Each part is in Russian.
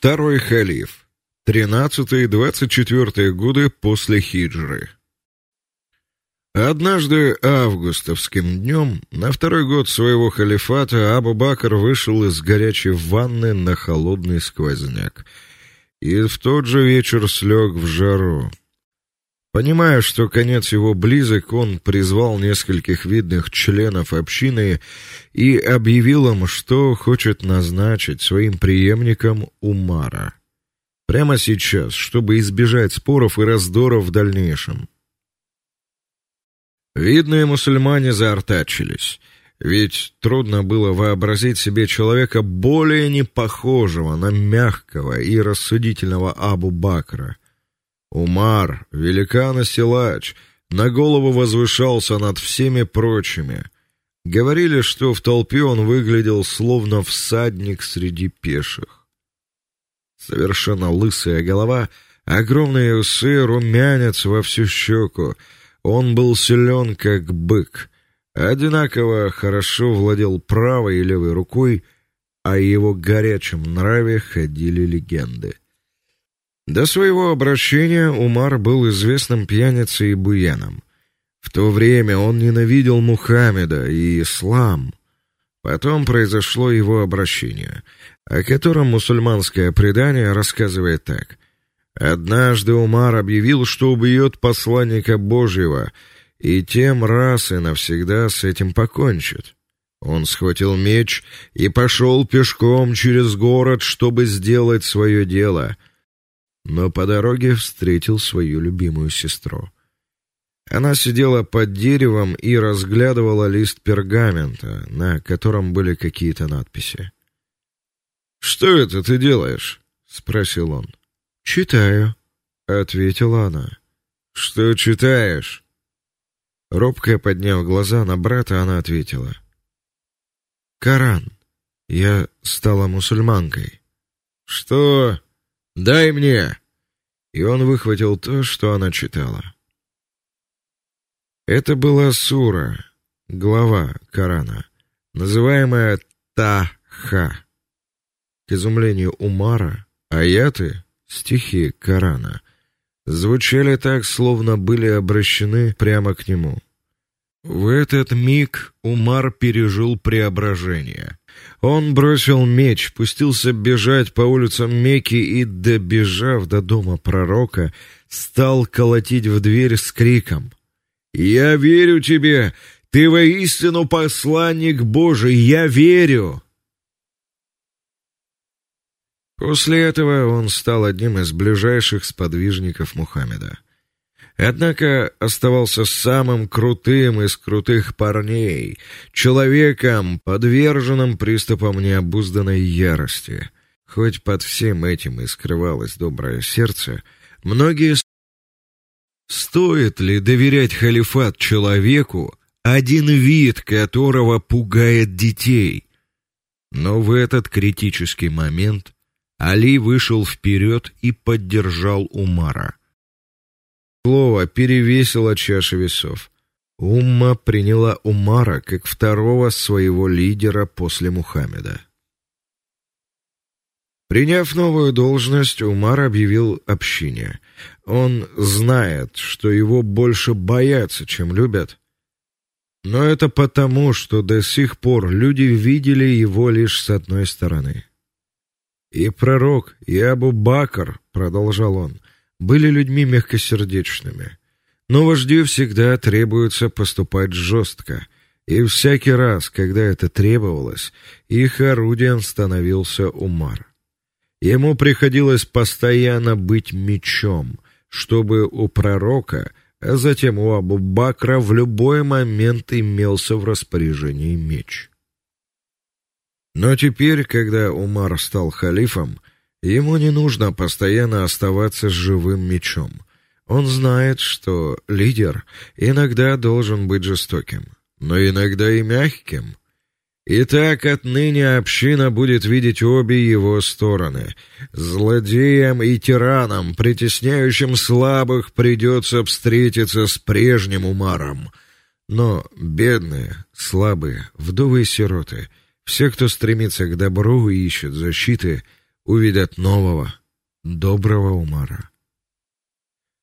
Второй халиф. 13-24 годы после хиджры. Однажды августовским днем, на второй год своего халифата, Абу-Бакр вышел из горячей ванны на холодный сквозняк и в тот же вечер слег в жару. Понимая, что конец его близок, он призвал нескольких видных членов общины и объявил им, что хочет назначить своим преемником Умара. Прямо сейчас, чтобы избежать споров и раздоров в дальнейшем. Видные мусульмане заортачились, ведь трудно было вообразить себе человека более не похожего на мягкого и рассудительного Абу-Бакра. Умар, великан и силач, на голову возвышался над всеми прочими. Говорили, что в толпе он выглядел словно всадник среди пеших. Совершенно лысая голова, огромные усы, румянец во всю щеку — он был силен, как бык, одинаково хорошо владел правой и левой рукой, а о его горячем нраве ходили легенды. До своего обращения Умар был известным пьяницей и буяном. В то время он ненавидел Мухаммеда и ислам. Потом произошло его обращение, о котором мусульманское предание рассказывает так: Однажды Умар объявил, что убьет посланника Божьего, и тем раз и навсегда с этим покончит. Он схватил меч и пошел пешком через город, чтобы сделать свое дело. Но по дороге встретил свою любимую сестру. Она сидела под деревом и разглядывала лист пергамента, на котором были какие-то надписи. "Что это ты делаешь?" спросил он. «Читаю», — ответила она. «Что читаешь?» Робко подняв глаза на брата, она ответила. «Коран. Я стала мусульманкой». «Что? Дай мне!» И он выхватил то, что она читала. Это была сура, глава Корана, называемая Таха. К изумлению Умара, аяты стихи Корана звучали так, словно были обращены прямо к нему. В этот миг Умар пережил преображение. Он бросил меч, пустился бежать по улицам Мекки и, добежав до дома пророка, стал колотить в дверь с криком: "Я верю тебе, ты воистину посланник Божий, я верю!" После этого он стал одним из ближайших сподвижников Мухаммеда. Однако оставался самым крутым из крутых парней, человеком, подверженным приступам необузданной ярости. Хоть под всем этим и скрывалось доброе сердце, многие Стоит ли доверять халифат человеку, один вид которого пугает детей? Но в этот критический момент Али вышел вперед и поддержал Умара. Слово перевесило чаши весов. Умма приняла Умара как второго своего лидера после Мухаммеда. Приняв новую должность, Умар объявил общине. Он знает, что его больше боятся, чем любят. Но это потому, что до сих пор люди видели его лишь с одной стороны. И пророк, и Абу-Бакр, продолжал он, были людьми мягкосердечными. Но вождю всегда требуется поступать жестко, и всякий раз, когда это требовалось, их орудием становился Умар. Ему приходилось постоянно быть мечом, чтобы у пророка, а затем у Абу-Бакра в любой момент имелся в распоряжении меч. Но теперь, когда Умар стал халифом, ему не нужно постоянно оставаться с живым мечом. Он знает, что лидер иногда должен быть жестоким, но иногда и мягким. И так отныне община будет видеть обе его стороны. Злодеям и тиранам, притесняющим слабых, придется встретиться с прежним Умаром. Но бедные, слабые, вдовы и сироты — все, кто стремится к добру и ищет защиты, увидят нового, доброго Умара.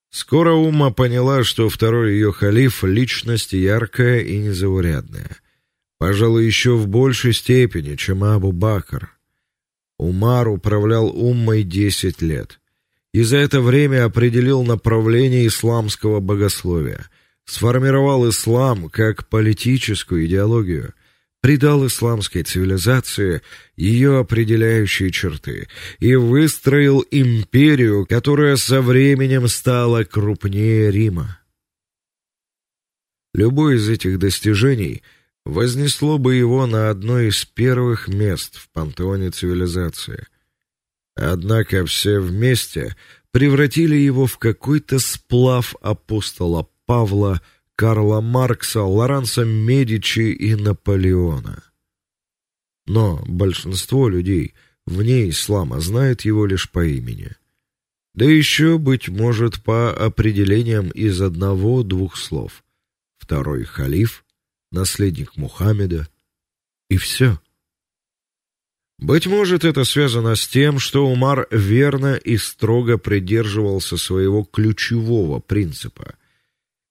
Скоро Умма поняла, что второй ее халиф личность яркая и незаурядная, пожалуй, еще в большей степени, чем Абу-Бакр. Умар управлял Уммой десять лет и за это время определил направление исламского богословия, сформировал ислам как политическую идеологию, придал исламской цивилизации ее определяющие черты и выстроил империю, которая со временем стала крупнее Рима. Любое из этих достижений вознесло бы его на одно из первых мест в пантеоне цивилизации – Однако все вместе превратили его в какой-то сплав апостола Павла, Карла Маркса, Лоранса Медичи и Наполеона. Но большинство людей вне ислама знает его лишь по имени. Да еще быть может по определениям из одного-двух слов. Второй халиф, наследник Мухаммеда и все. Быть может, это связано с тем, что Умар верно и строго придерживался своего ключевого принципа.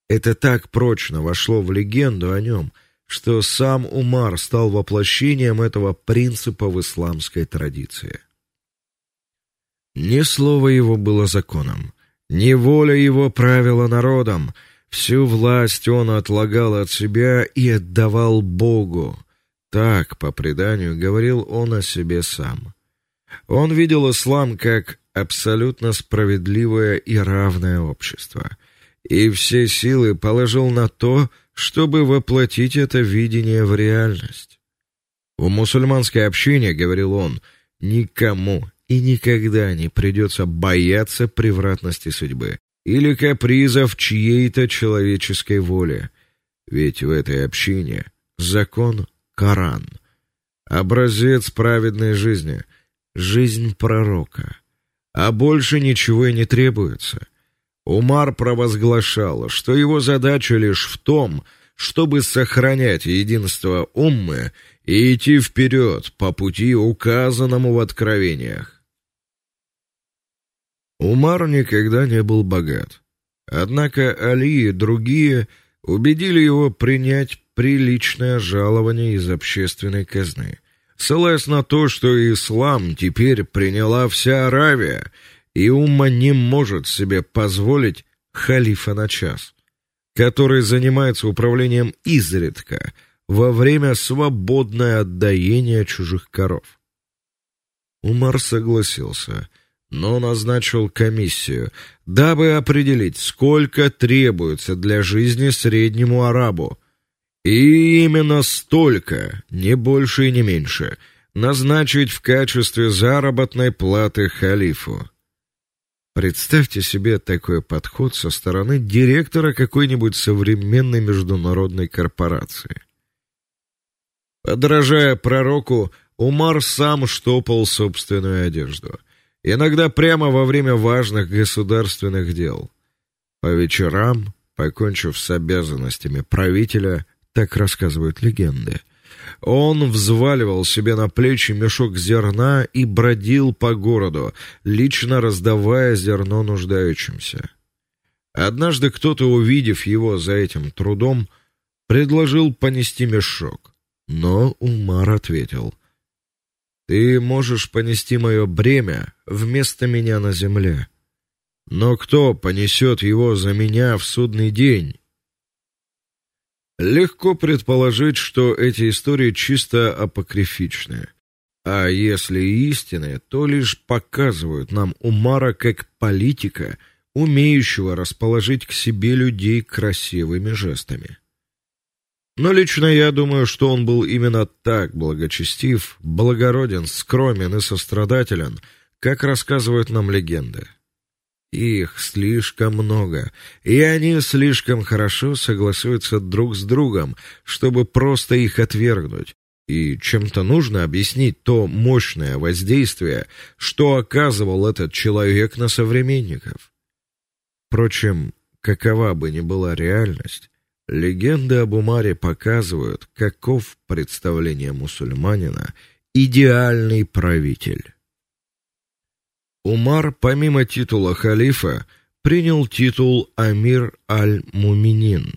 Это так прочно вошло в легенду о нем, что сам Умар стал воплощением этого принципа в исламской традиции. Ни слово его было законом, ни воля его правила народом. Всю власть он отлагал от себя и отдавал Богу. Так, по преданию, говорил он о себе сам. Он видел ислам как абсолютно справедливое и равное общество, и все силы положил на то, чтобы воплотить это видение в реальность. В мусульманской общине, говорил он, никому и никогда не придется бояться превратности судьбы или капризов чьей-то человеческой воли, ведь в этой общине закон Коран. Образец праведной жизни, жизнь пророка. А больше ничего и не требуется. Умар провозглашал, что его задача лишь в том, чтобы сохранять единство уммы и идти вперед по пути, указанному в откровениях. Умар никогда не был богат. Однако Али и другие убедили его принять приличное жалование из общественной казны, ссылаясь на то, что ислам теперь приняла вся Аравия, и умма не может себе позволить халифа на час, который занимается управлением изредка во время свободное от доения чужих коров. Умар согласился, но назначил комиссию, дабы определить, сколько требуется для жизни среднему арабу, и именно столько, не больше и не меньше, назначить в качестве заработной платы халифу. Представьте себе такой подход со стороны директора какой-нибудь современной международной корпорации. Подражая пророку, Умар сам штопал собственную одежду, иногда прямо во время важных государственных дел. По вечерам, покончив с обязанностями правителя, так рассказывают легенды. Он взваливал себе на плечи мешок зерна и бродил по городу, лично раздавая зерно нуждающимся. Однажды кто-то, увидев его за этим трудом, предложил понести мешок, но Умар ответил: "Ты можешь понести мое бремя вместо меня на земле, но кто понесет его за меня в судный день?" Легко предположить, что эти истории чисто апокрифичные. А если и истинные, то лишь показывают нам Умара как политика, умеющего расположить к себе людей красивыми жестами. Но лично я думаю, что он был именно так благочестив, благороден, скромен и сострадателен, как рассказывают нам легенды. Их слишком много, и они слишком хорошо согласуются друг с другом, чтобы просто их отвергнуть. И чем-то нужно объяснить то мощное воздействие, что оказывал этот человек на современников. Впрочем, какова бы ни была реальность, легенды об Умаре показывают, каков представление мусульманина идеальный правитель. Умар, помимо титула халифа, принял титул Амир аль-Муминин,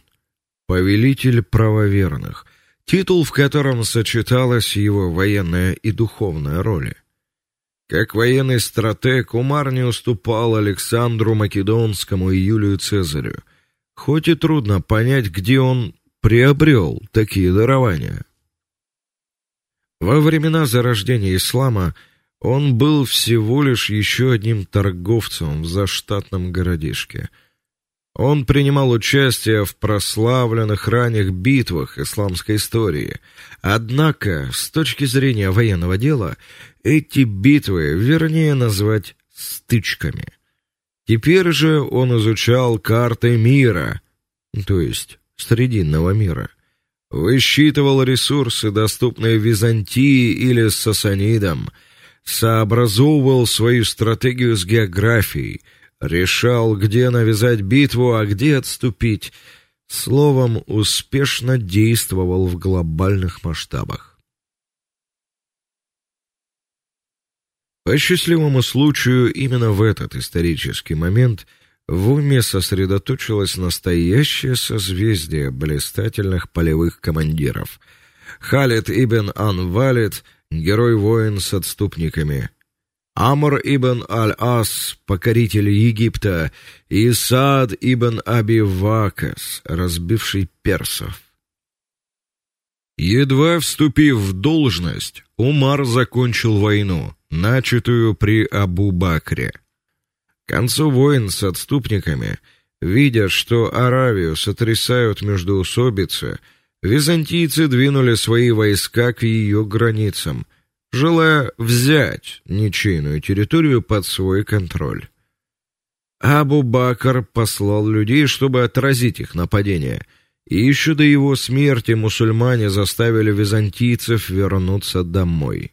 повелитель правоверных, титул, в котором сочеталась его военная и духовная роли. Как военный стратег Умар не уступал Александру Македонскому и Юлию Цезарю, хоть и трудно понять, где он приобрел такие дарования. Во времена зарождения ислама он был всего лишь еще одним торговцем в заштатном городишке. Он принимал участие в прославленных ранних битвах исламской истории. Однако, с точки зрения военного дела, эти битвы вернее назвать стычками. Теперь же он изучал карты мира, то есть срединного мира. Высчитывал ресурсы, доступные Византии или Сасанидам, сообразовывал свою стратегию с географией, решал, где навязать битву, а где отступить. Словом, успешно действовал в глобальных масштабах. По счастливому случаю именно в этот исторический момент в уме сосредоточилось настоящее созвездие блистательных полевых командиров. Халид ибн Ан-Валид, герой-воин с отступниками, Амр ибн Аль-Ас, покоритель Египта, и Саад ибн Аби Вакас, разбивший персов. Едва вступив в должность, Умар закончил войну, начатую при Абу-Бакре. К концу войн с отступниками, видя, что Аравию сотрясают междоусобицы, византийцы двинули свои войска к ее границам, желая взять ничейную территорию под свой контроль. Абу-Бакр послал людей, чтобы отразить их нападение — и еще до его смерти мусульмане заставили византийцев вернуться домой.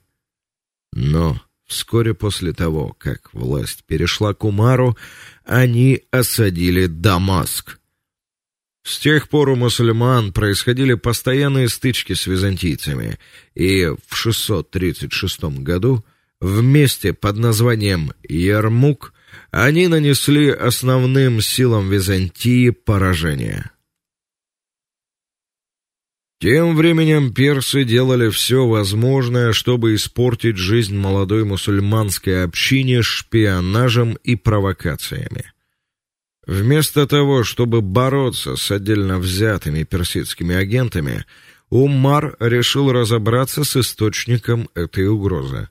Но вскоре после того, как власть перешла к Умару, они осадили Дамаск. С тех пор у мусульман происходили постоянные стычки с византийцами, и в 636 году в месте под названием Ярмук они нанесли основным силам Византии поражение. Тем временем персы делали все возможное, чтобы испортить жизнь молодой мусульманской общине шпионажем и провокациями. Вместо того, чтобы бороться с отдельно взятыми персидскими агентами, Умар решил разобраться с источником этой угрозы.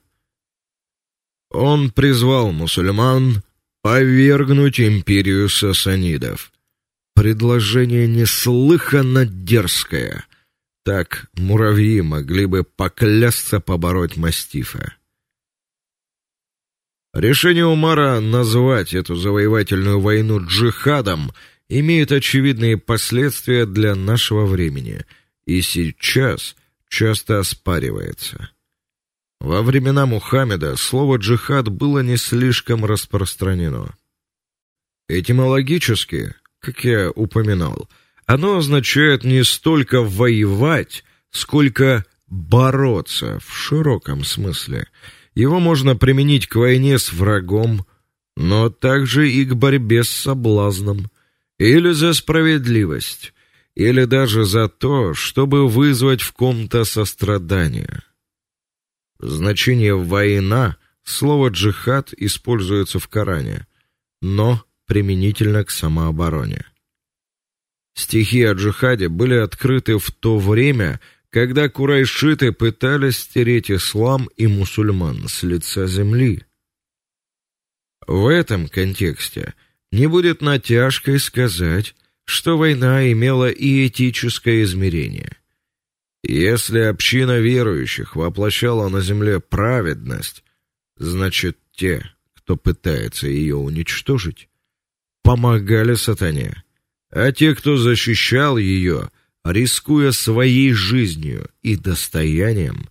Он призвал мусульман повергнуть империю сасанидов. Предложение неслыханно дерзкое — так муравьи могли бы поклясться побороть мастифа. Решение Умара назвать эту завоевательную войну джихадом имеет очевидные последствия для нашего времени и сейчас часто оспаривается. Во времена Мухаммеда слово джихад было не слишком распространено. Этимологически, как я упоминал, оно означает не столько воевать, сколько бороться в широком смысле. Его можно применить к войне с врагом, но также и к борьбе с соблазном, или за справедливость, или даже за то, чтобы вызвать в ком-то сострадание. Значение война слово джихад используется в Коране, но применительно к самообороне. Стихи о джихаде были открыты в то время, когда курайшиты пытались стереть ислам и мусульман с лица земли. В этом контексте не будет натяжкой сказать, что война имела и этическое измерение. Если община верующих воплощала на земле праведность, значит, те, кто пытается ее уничтожить, помогали сатане а те, кто защищал ее, рискуя своей жизнью и достоянием,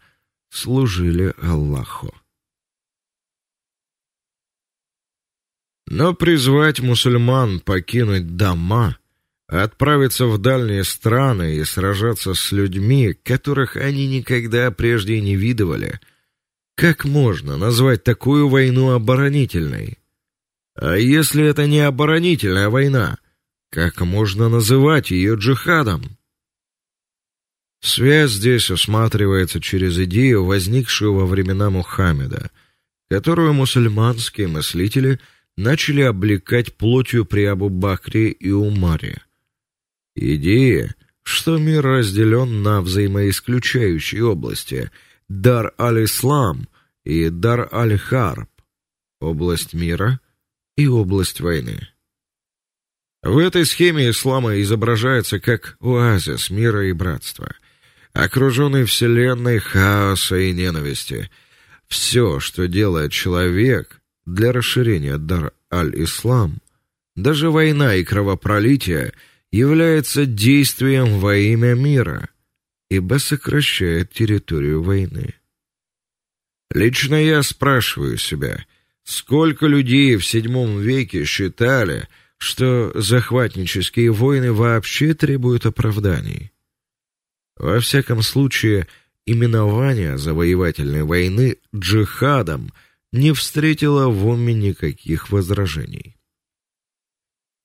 служили Аллаху. Но призвать мусульман покинуть дома, отправиться в дальние страны и сражаться с людьми, которых они никогда прежде не видывали, Как можно назвать такую войну оборонительной? А если это не оборонительная война, как можно называть ее джихадом? Связь здесь усматривается через идею, возникшую во времена Мухаммеда, которую мусульманские мыслители начали облекать плотью при Абу-Бакре и Умаре. Идея, что мир разделен на взаимоисключающие области: Дар-аль-Ислам и Дар-аль-Харб, область мира и область войны. В этой схеме ислама изображается как оазис мира и братства, окруженный вселенной хаоса и ненависти. Все, что делает человек для расширения дар аль-ислам, даже война и кровопролитие — является действием во имя мира, ибо сокращает территорию войны. Лично я спрашиваю себя, сколько людей в VII веке считали, что захватнические войны вообще требуют оправданий. Во всяком случае, именование завоевательной войны джихадом не встретило в уме никаких возражений.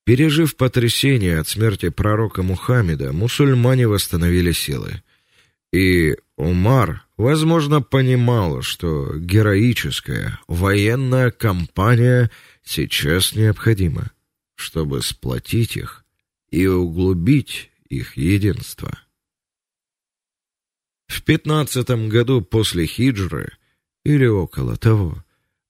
Пережив потрясение от смерти пророка Мухаммеда, мусульмане восстановили силы. И Умар, возможно, понимал, что героическая военная кампания сейчас необходима, чтобы сплотить их и углубить их единство. В пятнадцатом году после хиджры или около того,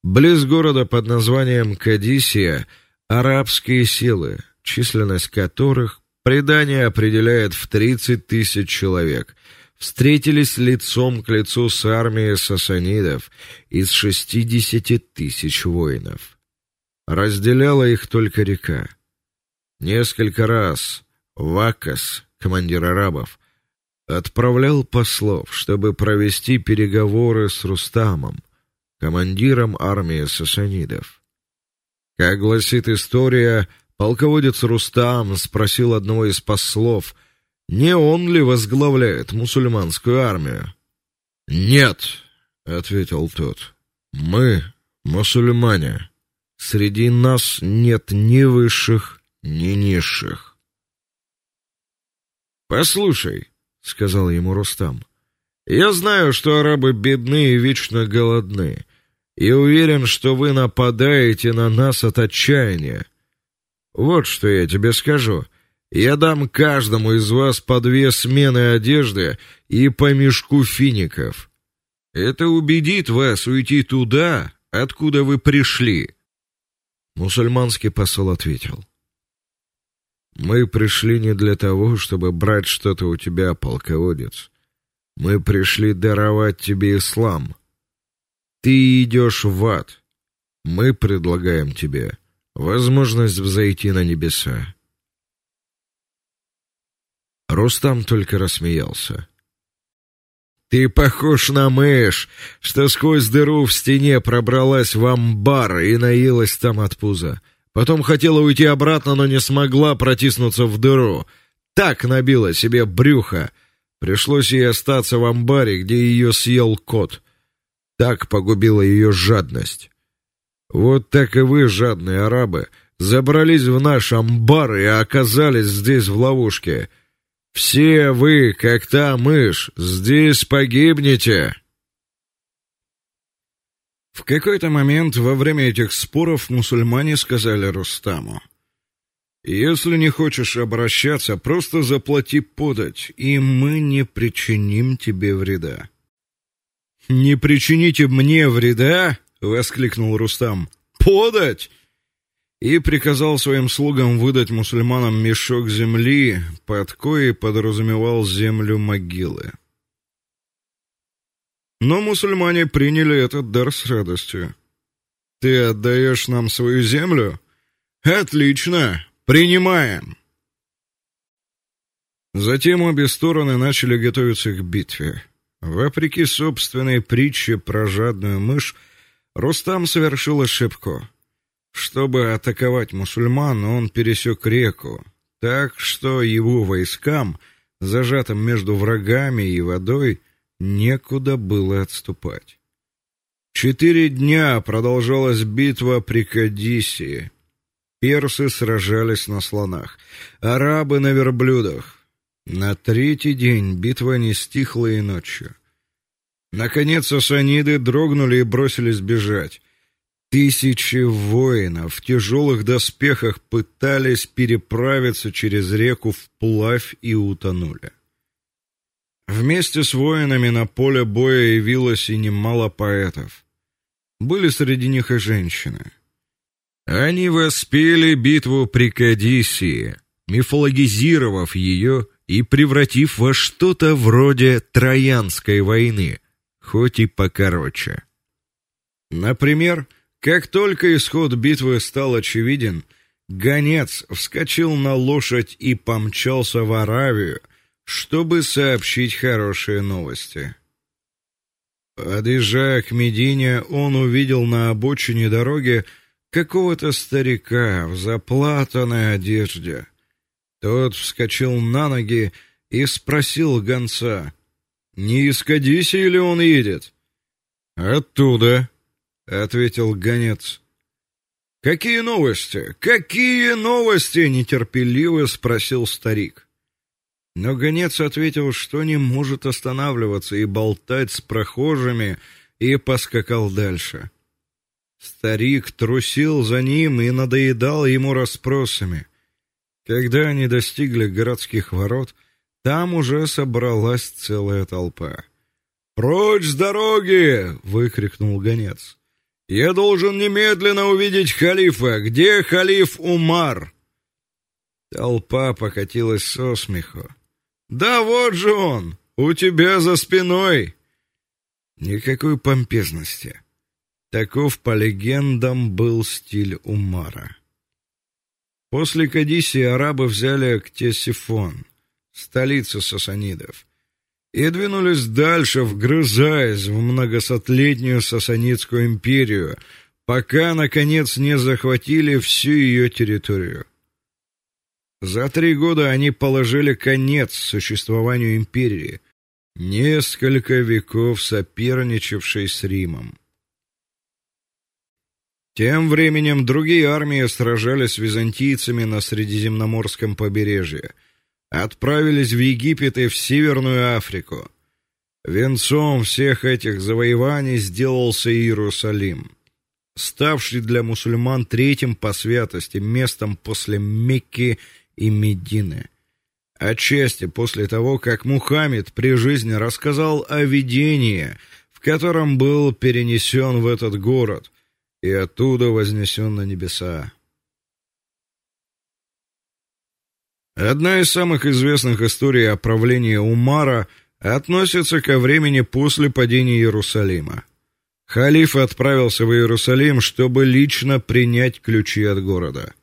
близ города под названием Кадисия Арабские силы, численность которых предание определяет в 30 тысяч человек, встретились лицом к лицу с армией сасанидов из 60 тысяч воинов. Разделяла их только река. Несколько раз Вакас, командир арабов, отправлял послов, чтобы провести переговоры с Рустамом, командиром армии сасанидов. Как гласит история, полководец Рустам спросил одного из послов, не он ли возглавляет мусульманскую армию. "Нет", ответил тот. "Мы мусульмане. Среди нас нет ни высших, ни низших". "Послушай", сказал ему Рустам. "Я знаю, что арабы бедны и вечно голодны и уверен, что вы нападаете на нас от отчаяния. Вот что я тебе скажу. Я дам каждому из вас по две смены одежды и по мешку фиников. Это убедит вас уйти туда, откуда вы пришли. Мусульманский посол ответил: Мы пришли не для того, чтобы брать что-то у тебя, полководец. Мы пришли даровать тебе ислам. Ты идешь в ад. Мы предлагаем тебе возможность взойти на небеса. Рустам только рассмеялся. Ты похож на мышь, что сквозь дыру в стене пробралась в амбар и наелась там от пуза. Потом хотела уйти обратно, но не смогла протиснуться в дыру. Так набила себе брюхо. Пришлось ей остаться в амбаре, где ее съел кот. Так погубила ее жадность. Вот так и вы, жадные арабы, забрались в наш амбар и оказались здесь в ловушке. Все вы, как та мышь, здесь погибнете. В какой-то момент во время этих споров мусульмане сказали Рустаму: "Если не хочешь обращаться, просто заплати подать, и мы не причиним тебе вреда". Не причините мне вреда, воскликнул Рустам. Подать! И приказал своим слугам выдать мусульманам мешок земли, под коей подразумевал землю могилы. Но мусульмане приняли этот дар с радостью. Ты отдаешь нам свою землю? Отлично, принимаем. Затем обе стороны начали готовиться к битве. Вопреки собственной притче про жадную мышь, Рустам совершил ошибку. Чтобы атаковать мусульман, он пересек реку, так что его войскам, зажатым между врагами и водой, некуда было отступать. Четыре дня продолжалась битва при Кадисии. Персы сражались на слонах, арабы на верблюдах. На третий день битва не стихла и ночью. Наконец сасаниды дрогнули и бросились бежать. Тысячи воинов в тяжелых доспехах пытались переправиться через реку вплавь и утонули. Вместе с воинами на поле боя явилось и немало поэтов. Были среди них и женщины. Они воспели битву при Кадисии, мифологизировав ее и превратив во что-то вроде Троянской войны, хоть и покороче. Например, как только исход битвы стал очевиден, гонец вскочил на лошадь и помчался в Аравию, чтобы сообщить хорошие новости. Подъезжая к Медине, он увидел на обочине дороги какого-то старика в заплатанной одежде. Тот вскочил на ноги и спросил гонца: "Не из Кадисии ли он едет?" "Оттуда", ответил гонец. Какие новости? Какие новости? нетерпеливо спросил старик. Но гонец ответил, что не может останавливаться и болтать с прохожими, и поскакал дальше. Старик трусил за ним и надоедал ему расспросами. Когда они достигли городских ворот, там уже собралась целая толпа. "Прочь с дороги!" выкрикнул гонец. Я должен немедленно увидеть халифа. Где халиф Умар? Толпа покатилась со смеху. Да вот же он, у тебя за спиной. Никакой помпезности. Таков по легендам был стиль Умара. После Кадисии арабы взяли Ктесифон, столицу сасанидов и двинулись дальше, вгрызаясь в многосотлетнюю Сасанидскую империю, пока наконец не захватили всю ее территорию. За три года они положили конец существованию империи, несколько веков соперничавшей с Римом. Тем временем другие армии сражались с византийцами на Средиземноморском побережье – отправились в Египет и в Северную Африку. Венцом всех этих завоеваний сделался Иерусалим, ставший для мусульман третьим по святости местом после Мекки и Медины. Отчасти после того, как Мухаммед при жизни рассказал о видении, в котором был перенесен в этот город и оттуда вознесен на небеса. Одна из самых известных историй о правлении Умара относится ко времени после падения Иерусалима. Халиф отправился в Иерусалим, чтобы лично принять ключи от города.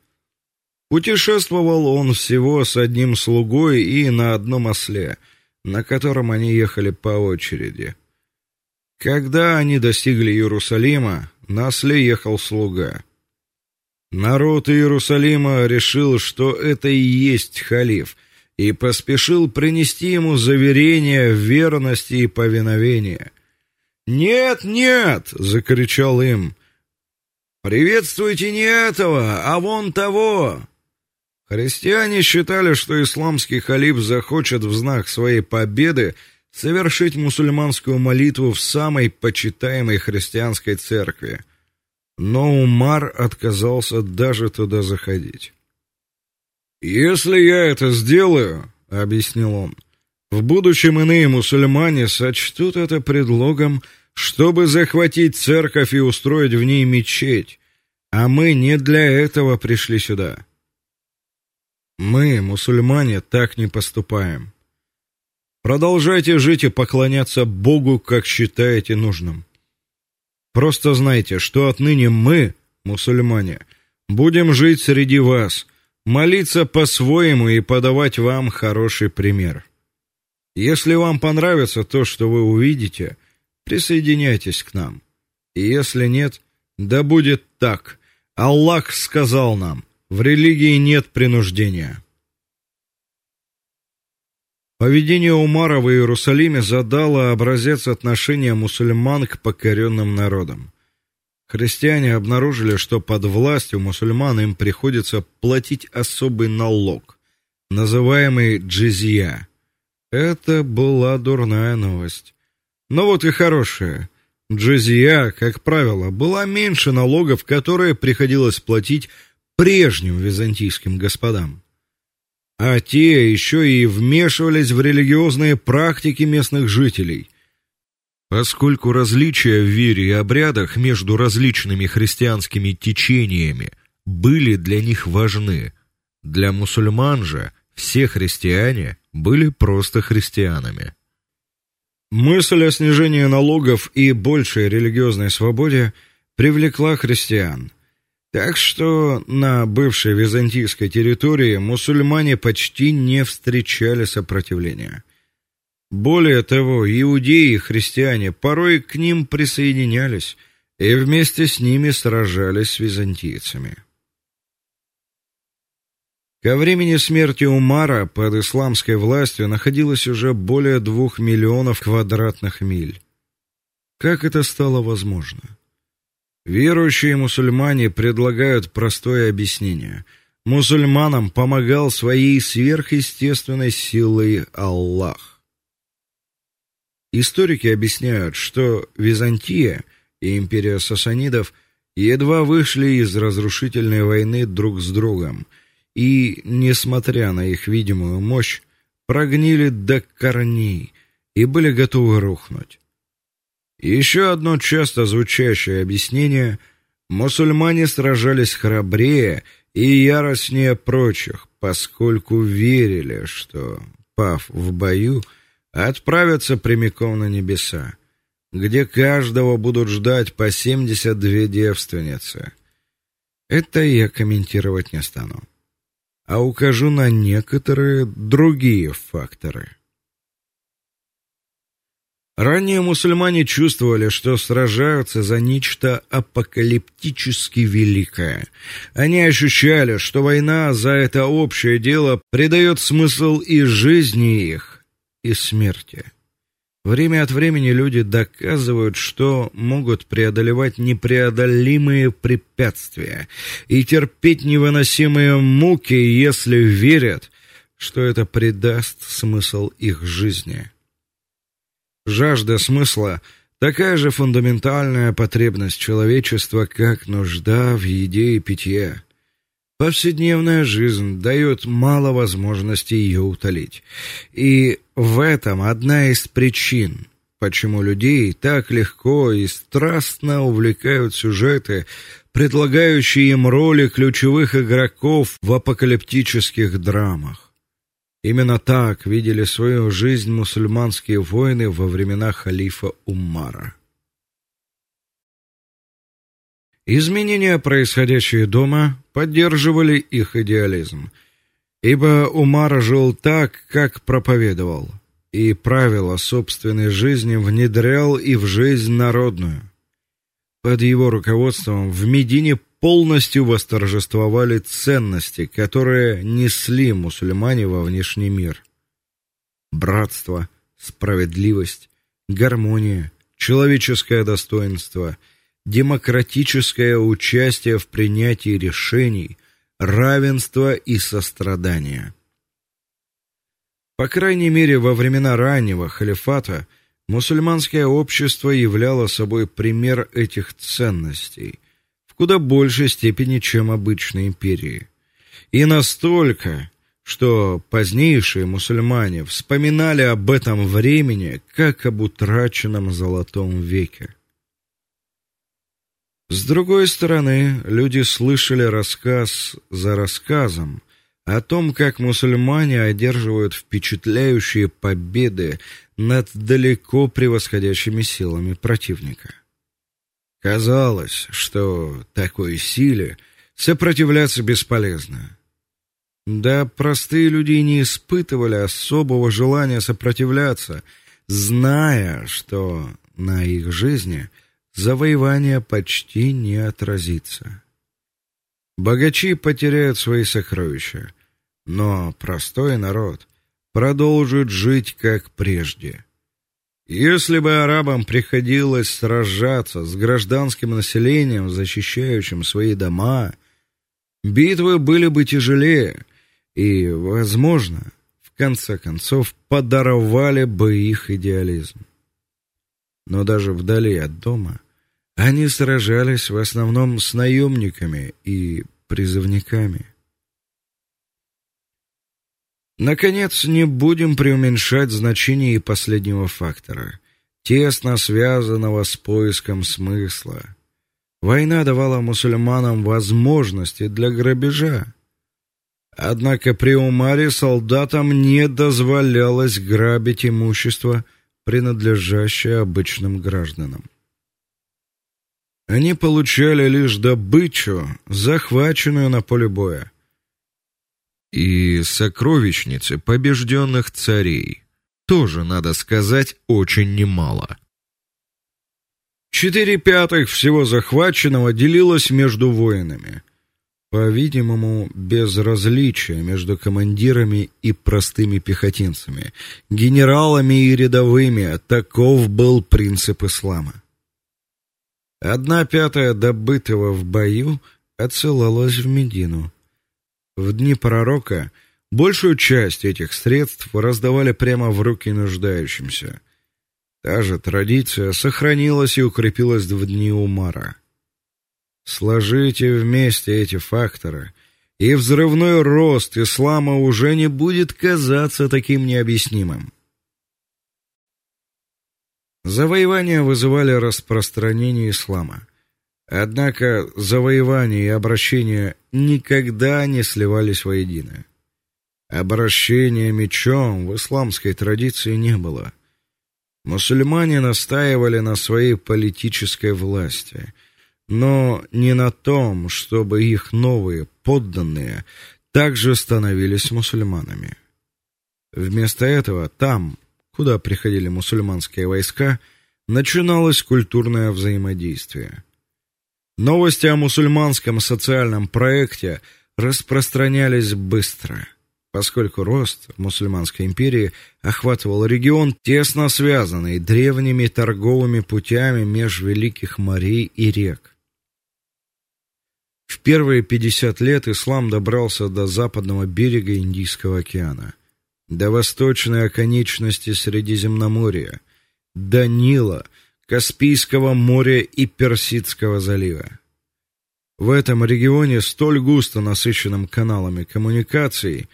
Путешествовал он всего с одним слугой и на одном осле, на котором они ехали по очереди. Когда они достигли Иерусалима, на осле ехал слуга. Народ Иерусалима решил, что это и есть халиф, и поспешил принести ему заверение в верности и повиновении. "Нет, нет!" закричал им. "Приветствуйте не этого, а вон того!" Христиане считали, что исламский халиф захочет в знак своей победы совершить мусульманскую молитву в самой почитаемой христианской церкви но Умар отказался даже туда заходить. Если я это сделаю, объяснил он, в будущем иные мусульмане сочтут это предлогом, чтобы захватить церковь и устроить в ней мечеть, а мы не для этого пришли сюда. Мы, мусульмане, так не поступаем. Продолжайте жить и поклоняться Богу, как считаете нужным. Просто знайте, что отныне мы, мусульмане, будем жить среди вас, молиться по-своему и подавать вам хороший пример. Если вам понравится то, что вы увидите, присоединяйтесь к нам. И если нет, да будет так. Аллах сказал нам: в религии нет принуждения. Поведение Умара в Иерусалиме задало образец отношения мусульман к покоренным народам. Христиане обнаружили, что под властью мусульман им приходится платить особый налог, называемый джизья. Это была дурная новость. Но вот и хорошая. Джизья, как правило, была меньше налогов, которые приходилось платить прежним византийским господам. А те еще и вмешивались в религиозные практики местных жителей – Поскольку различия в вере и обрядах между различными христианскими течениями были для них важны, для мусульман же все христиане были просто христианами. Мысль о снижении налогов и большей религиозной свободе привлекла христиан. Так что на бывшей византийской территории мусульмане почти не встречали сопротивления. Более того, иудеи и христиане порой к ним присоединялись и вместе с ними сражались с византийцами. Ко времени смерти Умара под исламской властью находилось уже более двух миллионов квадратных миль. Как это стало возможно? Верующие мусульмане предлагают простое объяснение. Мусульманам помогал своей сверхъестественной силой Аллах. Историки объясняют, что Византия и империя сасанидов едва вышли из разрушительной войны друг с другом и, несмотря на их видимую мощь, прогнили до корней и были готовы рухнуть. Еще одно часто звучащее объяснение мусульмане сражались храбрее и яростнее прочих, поскольку верили, что пав в бою, отправятся прямиком на небеса, где каждого будут ждать по 72 девственницы. Это я комментировать не стану, а укажу на некоторые другие факторы. Ранние мусульмане чувствовали, что сражаются за нечто апокалиптически великое. Они ощущали, что война за это общее дело придает смысл и жизни их, и смерти. Время от времени люди доказывают, что могут преодолевать непреодолимые препятствия и терпеть невыносимые муки, если верят, что это придаст смысл их жизни. Жажда смысла такая же фундаментальная потребность человечества, как нужда в еде и питье. Повседневная жизнь дает мало возможностей ее утолить. И в этом одна из причин, почему людей так легко и страстно увлекают сюжеты, предлагающие им роли ключевых игроков в апокалиптических драмах. Именно так видели свою жизнь мусульманские воины во времена халифа Умара. Изменения, происходящие дома, поддерживали их идеализм, ибо Умар жил так, как проповедовал, и правила собственной жизни внедрял и в жизнь народную. Под его руководством в Медине полностью восторжествовали ценности, которые несли мусульмане во внешний мир: братство, справедливость, гармония, человеческое достоинство — демократическое участие в принятии решений, равенство и сострадание. По крайней мере, во времена раннего халифата мусульманское общество являло собой пример этих ценностей куда большей степени, чем обычные империи. И настолько, что позднейшие мусульмане вспоминали об этом времени как об утраченном золотом веке. С другой стороны, люди слышали рассказ за рассказом о том, как мусульмане одерживают впечатляющие победы над далеко превосходящими силами противника. Казалось, что такой силе сопротивляться бесполезно. Да простые люди не испытывали особого желания сопротивляться, зная, что на их жизни – завоевание почти не отразится. Богачи потеряют свои сокровища, но простой народ продолжит жить как прежде. Если бы арабам приходилось сражаться с гражданским населением, защищающим свои дома, битвы были бы тяжелее и, возможно, в конце концов подорвали бы их идеализм. Но даже вдали от дома они сражались в основном с наемниками и призывниками. Наконец, не будем преуменьшать значение и последнего фактора, тесно связанного с поиском смысла. Война давала мусульманам возможности для грабежа. Однако при Умаре солдатам не дозволялось грабить имущество, принадлежащее обычным гражданам. Они получали лишь добычу, захваченную на поле боя и сокровищницы побежденных царей. Тоже, надо сказать, очень немало. Четыре пятых всего захваченного делилось между воинами. По-видимому, без различия между командирами и простыми пехотинцами, генералами и рядовыми, таков был принцип ислама. Одна пятая добытого в бою отсылалась в Медину, в дни пророка большую часть этих средств раздавали прямо в руки нуждающимся. Та же традиция сохранилась и укрепилась в дни Умара. Сложите вместе эти факторы, и взрывной рост ислама уже не будет казаться таким необъяснимым. Завоевания вызывали распространение ислама. Однако завоевание и обращение никогда не сливались воедино. Обращения мечом в исламской традиции не было. Мусульмане настаивали на своей политической власти, но не на том, чтобы их новые подданные также становились мусульманами. Вместо этого там, куда приходили мусульманские войска, начиналось культурное взаимодействие. Новости о мусульманском социальном проекте распространялись быстро, поскольку рост мусульманской империи охватывал регион, тесно связанный древними торговыми путями меж великих морей и рек. В первые 50 лет ислам добрался до западного берега Индийского океана, до восточной оконечности Средиземноморья, до Нила – Каспийского моря и Персидского залива. В этом регионе, столь густо насыщенном каналами коммуникаций,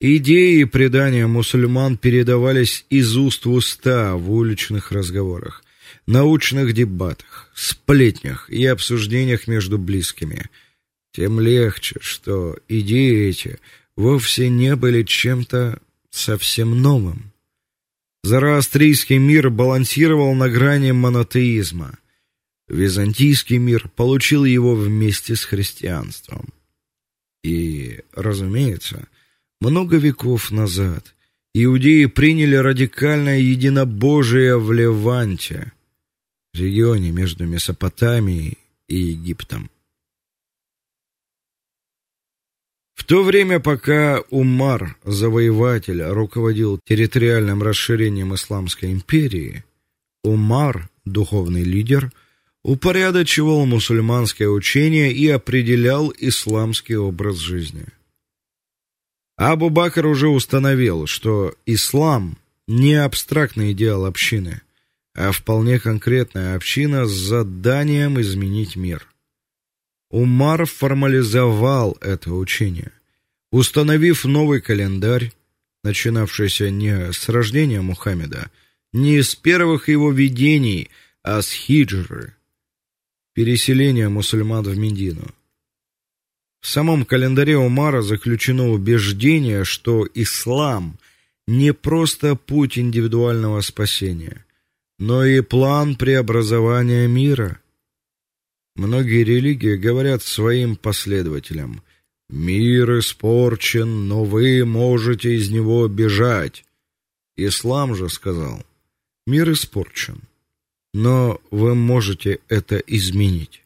идеи и предания мусульман передавались из уст в уста в уличных разговорах, научных дебатах, сплетнях и обсуждениях между близкими. Тем легче, что идеи эти вовсе не были чем-то совсем новым. Зороастрийский мир балансировал на грани монотеизма. Византийский мир получил его вместе с христианством. И, разумеется, много веков назад иудеи приняли радикальное единобожие в Леванте, регионе между Месопотамией и Египтом. В то время, пока Умар, завоеватель, руководил территориальным расширением исламской империи, Умар, духовный лидер, упорядочивал мусульманское учение и определял исламский образ жизни. Абу-Бакр уже установил, что ислам не абстрактный идеал общины, а вполне конкретная община с заданием изменить мир. Умар формализовал это учение, установив новый календарь, начинавшийся не с рождения Мухаммеда, не с первых его видений, а с хиджры, переселения мусульман в Медину. В самом календаре Умара заключено убеждение, что ислам не просто путь индивидуального спасения, но и план преобразования мира. Многие религии говорят своим последователям: "Мир испорчен, но вы можете из него бежать". Ислам же сказал: "Мир испорчен, но вы можете это изменить".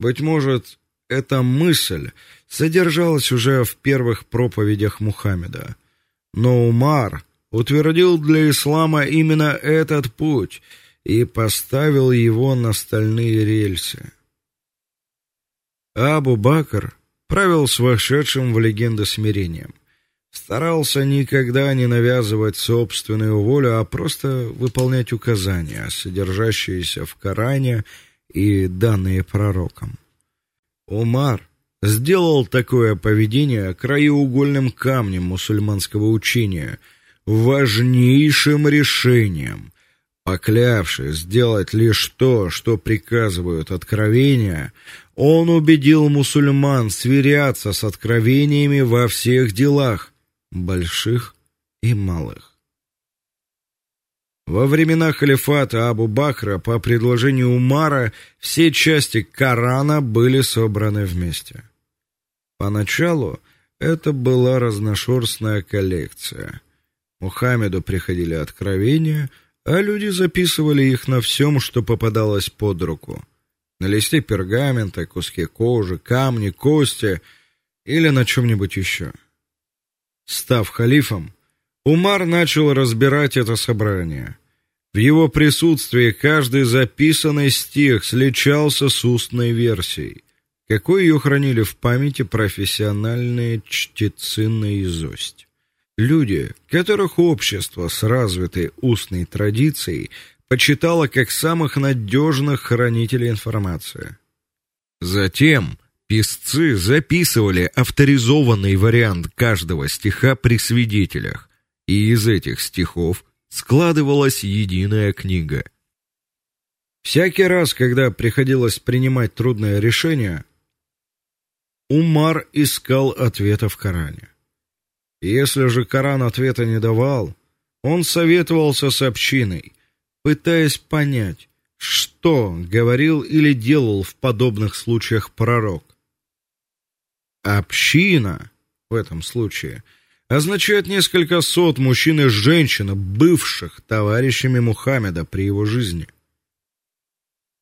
Быть может, Эта мысль содержалась уже в первых проповедях Мухаммеда. Но Умар утвердил для ислама именно этот путь и поставил его на стальные рельсы. Абу Бакр правил с вошедшим в легенды смирением. Старался никогда не навязывать собственную волю, а просто выполнять указания, содержащиеся в Коране и данные пророком. Умар сделал такое поведение краеугольным камнем мусульманского учения, важнейшим решением, поклявшись сделать лишь то, что приказывают откровения, он убедил мусульман сверяться с откровениями во всех делах, больших и малых. Во времена халифата Абу-Бакра по предложению Умара все части Корана были собраны вместе. Поначалу это была разношерстная коллекция. Мухаммеду приходили откровения, а люди записывали их на всем, что попадалось под руку. На листе пергамента, куске кожи, камни, кости или на чем нибудь еще. Став халифом, Умар начал разбирать это собрание. В его присутствии каждый записанный стих сличался с устной версией, какой ее хранили в памяти профессиональные чтецы наизусть. Люди, которых общество с развитой устной традицией почитало как самых надежных хранителей информации. Затем писцы записывали авторизованный вариант каждого стиха при свидетелях, и из этих стихов складывалась единая книга. Всякий раз, когда приходилось принимать трудное решение, Умар искал ответа в Коране. Если же Коран ответа не давал, он советовался с общиной, пытаясь понять, что говорил или делал в подобных случаях пророк. Община в этом случае означает несколько сот мужчин и женщин, бывших товарищами Мухаммеда при его жизни.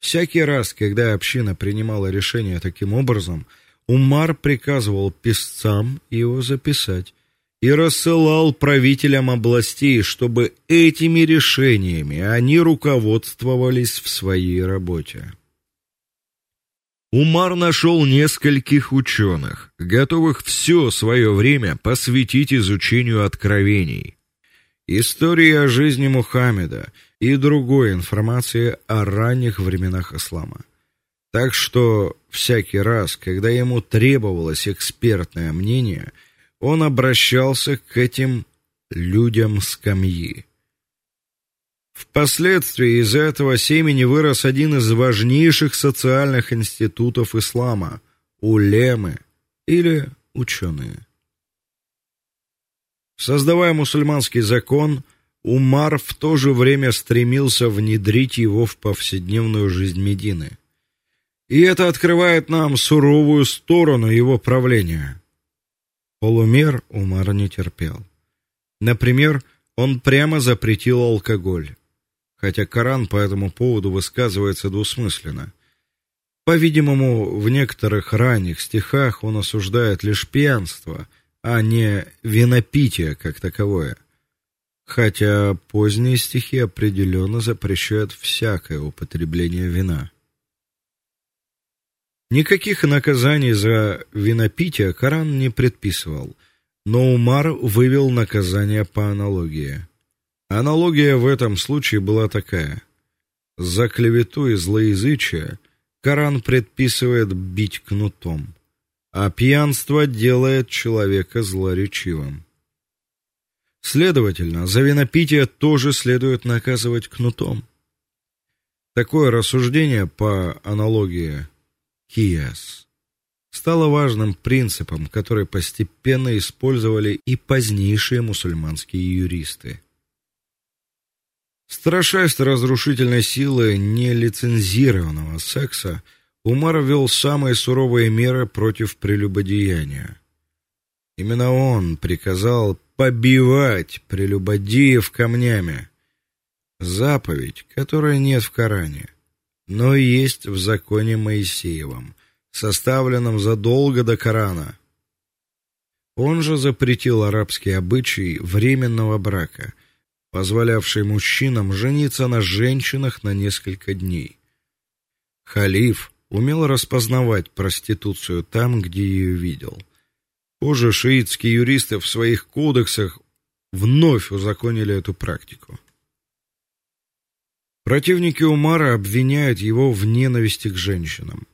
Всякий раз, когда община принимала решение таким образом, Умар приказывал писцам его записать и рассылал правителям областей, чтобы этими решениями они руководствовались в своей работе. Умар нашел нескольких ученых, готовых все свое время посвятить изучению откровений, истории о жизни Мухаммеда и другой информации о ранних временах ислама. Так что всякий раз, когда ему требовалось экспертное мнение, он обращался к этим людям скамьи. Впоследствии из этого семени вырос один из важнейших социальных институтов ислама улемы или ученые. Создавая мусульманский закон, Умар в то же время стремился внедрить его в повседневную жизнь Медины. И это открывает нам суровую сторону его правления. Полумер Умар не терпел. Например, он прямо запретил алкоголь хотя Коран по этому поводу высказывается двусмысленно. По-видимому, в некоторых ранних стихах он осуждает лишь пьянство, а не винопитие как таковое. Хотя поздние стихи определенно запрещают всякое употребление вина. Никаких наказаний за винопитие Коран не предписывал, но Умар вывел наказание по аналогии. Аналогия в этом случае была такая: за клевету и злоязычие Коран предписывает бить кнутом, а пьянство делает человека злоречивым. Следовательно, за винопитие тоже следует наказывать кнутом. Такое рассуждение по аналогии кияс стало важным принципом, который постепенно использовали и позднейшие мусульманские юристы. Страшась разрушительной силы нелицензированного секса, Умар ввел самые суровые меры против прелюбодеяния. Именно он приказал побивать прелюбодеев камнями. Заповедь, которой нет в Коране, но есть в законе Моисеевом, составленном задолго до Корана. Он же запретил арабский обычай временного брака, позволявший мужчинам жениться на женщинах на несколько дней. Халиф умел распознавать проституцию там, где ее видел. Позже шиитские юристы в своих кодексах вновь узаконили эту практику. Противники Умара обвиняют его в ненависти к женщинам.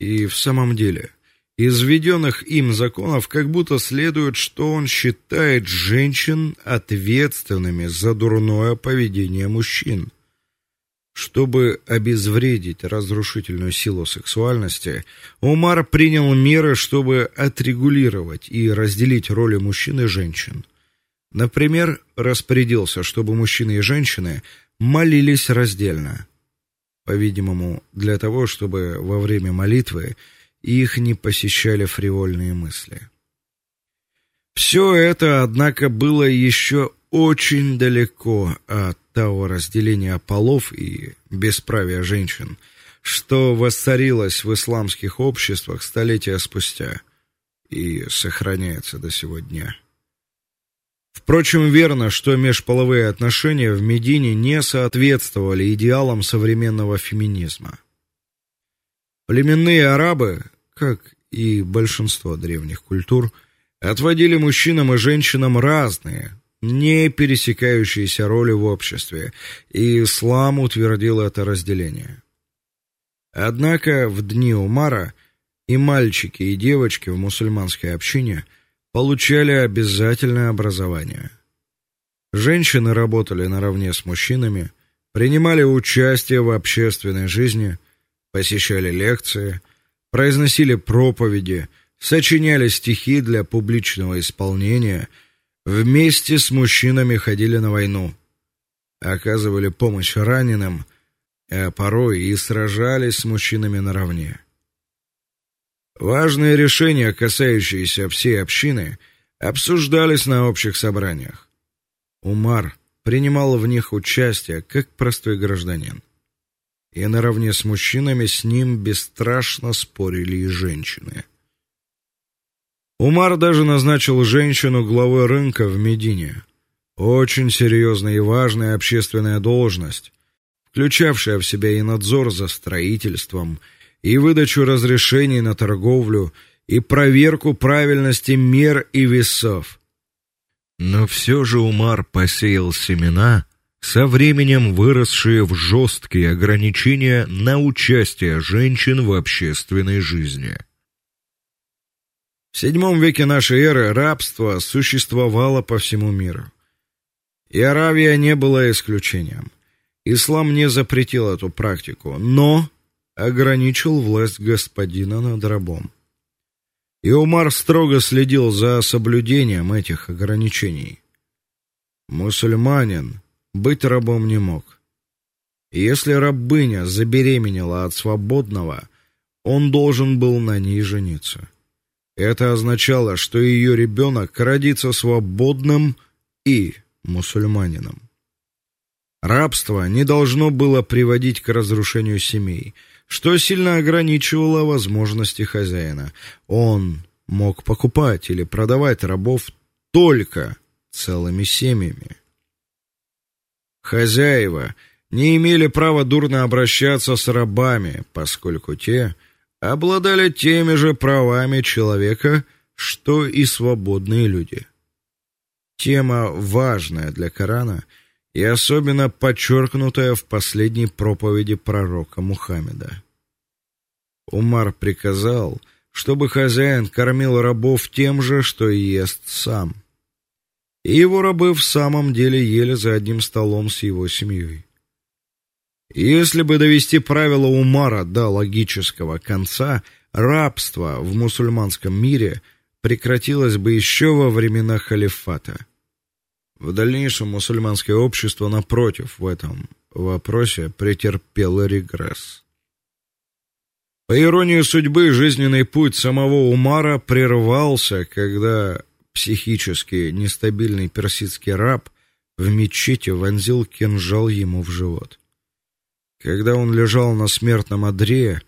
И в самом деле, из введенных им законов как будто следует, что он считает женщин ответственными за дурное поведение мужчин. Чтобы обезвредить разрушительную силу сексуальности, Умар принял меры, чтобы отрегулировать и разделить роли мужчин и женщин. Например, распорядился, чтобы мужчины и женщины молились раздельно. По-видимому, для того, чтобы во время молитвы их не посещали фривольные мысли. Все это, однако, было еще очень далеко от того разделения полов и бесправия женщин, что воцарилось в исламских обществах столетия спустя и сохраняется до сего дня. Впрочем, верно, что межполовые отношения в Медине не соответствовали идеалам современного феминизма. Племенные арабы, как и большинство древних культур, отводили мужчинам и женщинам разные, не пересекающиеся роли в обществе, и ислам утвердил это разделение. Однако в дни Умара и мальчики, и девочки в мусульманской общине – получали обязательное образование. Женщины работали наравне с мужчинами, принимали участие в общественной жизни, посещали лекции, произносили проповеди, сочиняли стихи для публичного исполнения, вместе с мужчинами ходили на войну, оказывали помощь раненым, а порой и сражались с мужчинами наравне. Важные решения, касающиеся всей общины, обсуждались на общих собраниях. Умар принимал в них участие как простой гражданин. И наравне с мужчинами с ним бесстрашно спорили и женщины. Умар даже назначил женщину главой рынка в Медине. Очень серьезная и важная общественная должность, включавшая в себя и надзор за строительством, и выдачу разрешений на торговлю, и проверку правильности мер и весов. Но все же Умар посеял семена, со временем выросшие в жесткие ограничения на участие женщин в общественной жизни. В VII веке нашей эры рабство существовало по всему миру. И Аравия не была исключением. Ислам не запретил эту практику, но ограничил власть господина над рабом. И Умар строго следил за соблюдением этих ограничений. Мусульманин быть рабом не мог. Если рабыня забеременела от свободного, он должен был на ней жениться. Это означало, что ее ребенок родится свободным и мусульманином. Рабство не должно было приводить к разрушению семей – что сильно ограничивало возможности хозяина. Он мог покупать или продавать рабов только целыми семьями. Хозяева не имели права дурно обращаться с рабами, поскольку те обладали теми же правами человека, что и свободные люди. Тема важная для Корана — и особенно подчеркнутая в последней проповеди пророка Мухаммеда. Умар приказал, чтобы хозяин кормил рабов тем же, что и ест сам. И его рабы в самом деле ели за одним столом с его семьей. Если бы довести правила Умара до логического конца, рабство в мусульманском мире прекратилось бы еще во времена халифата. В дальнейшем мусульманское общество напротив в этом вопросе претерпело регресс. По иронии судьбы, жизненный путь самого Умара прервался, когда психически нестабильный персидский раб в мечети вонзил кинжал ему в живот. Когда он лежал на смертном одре,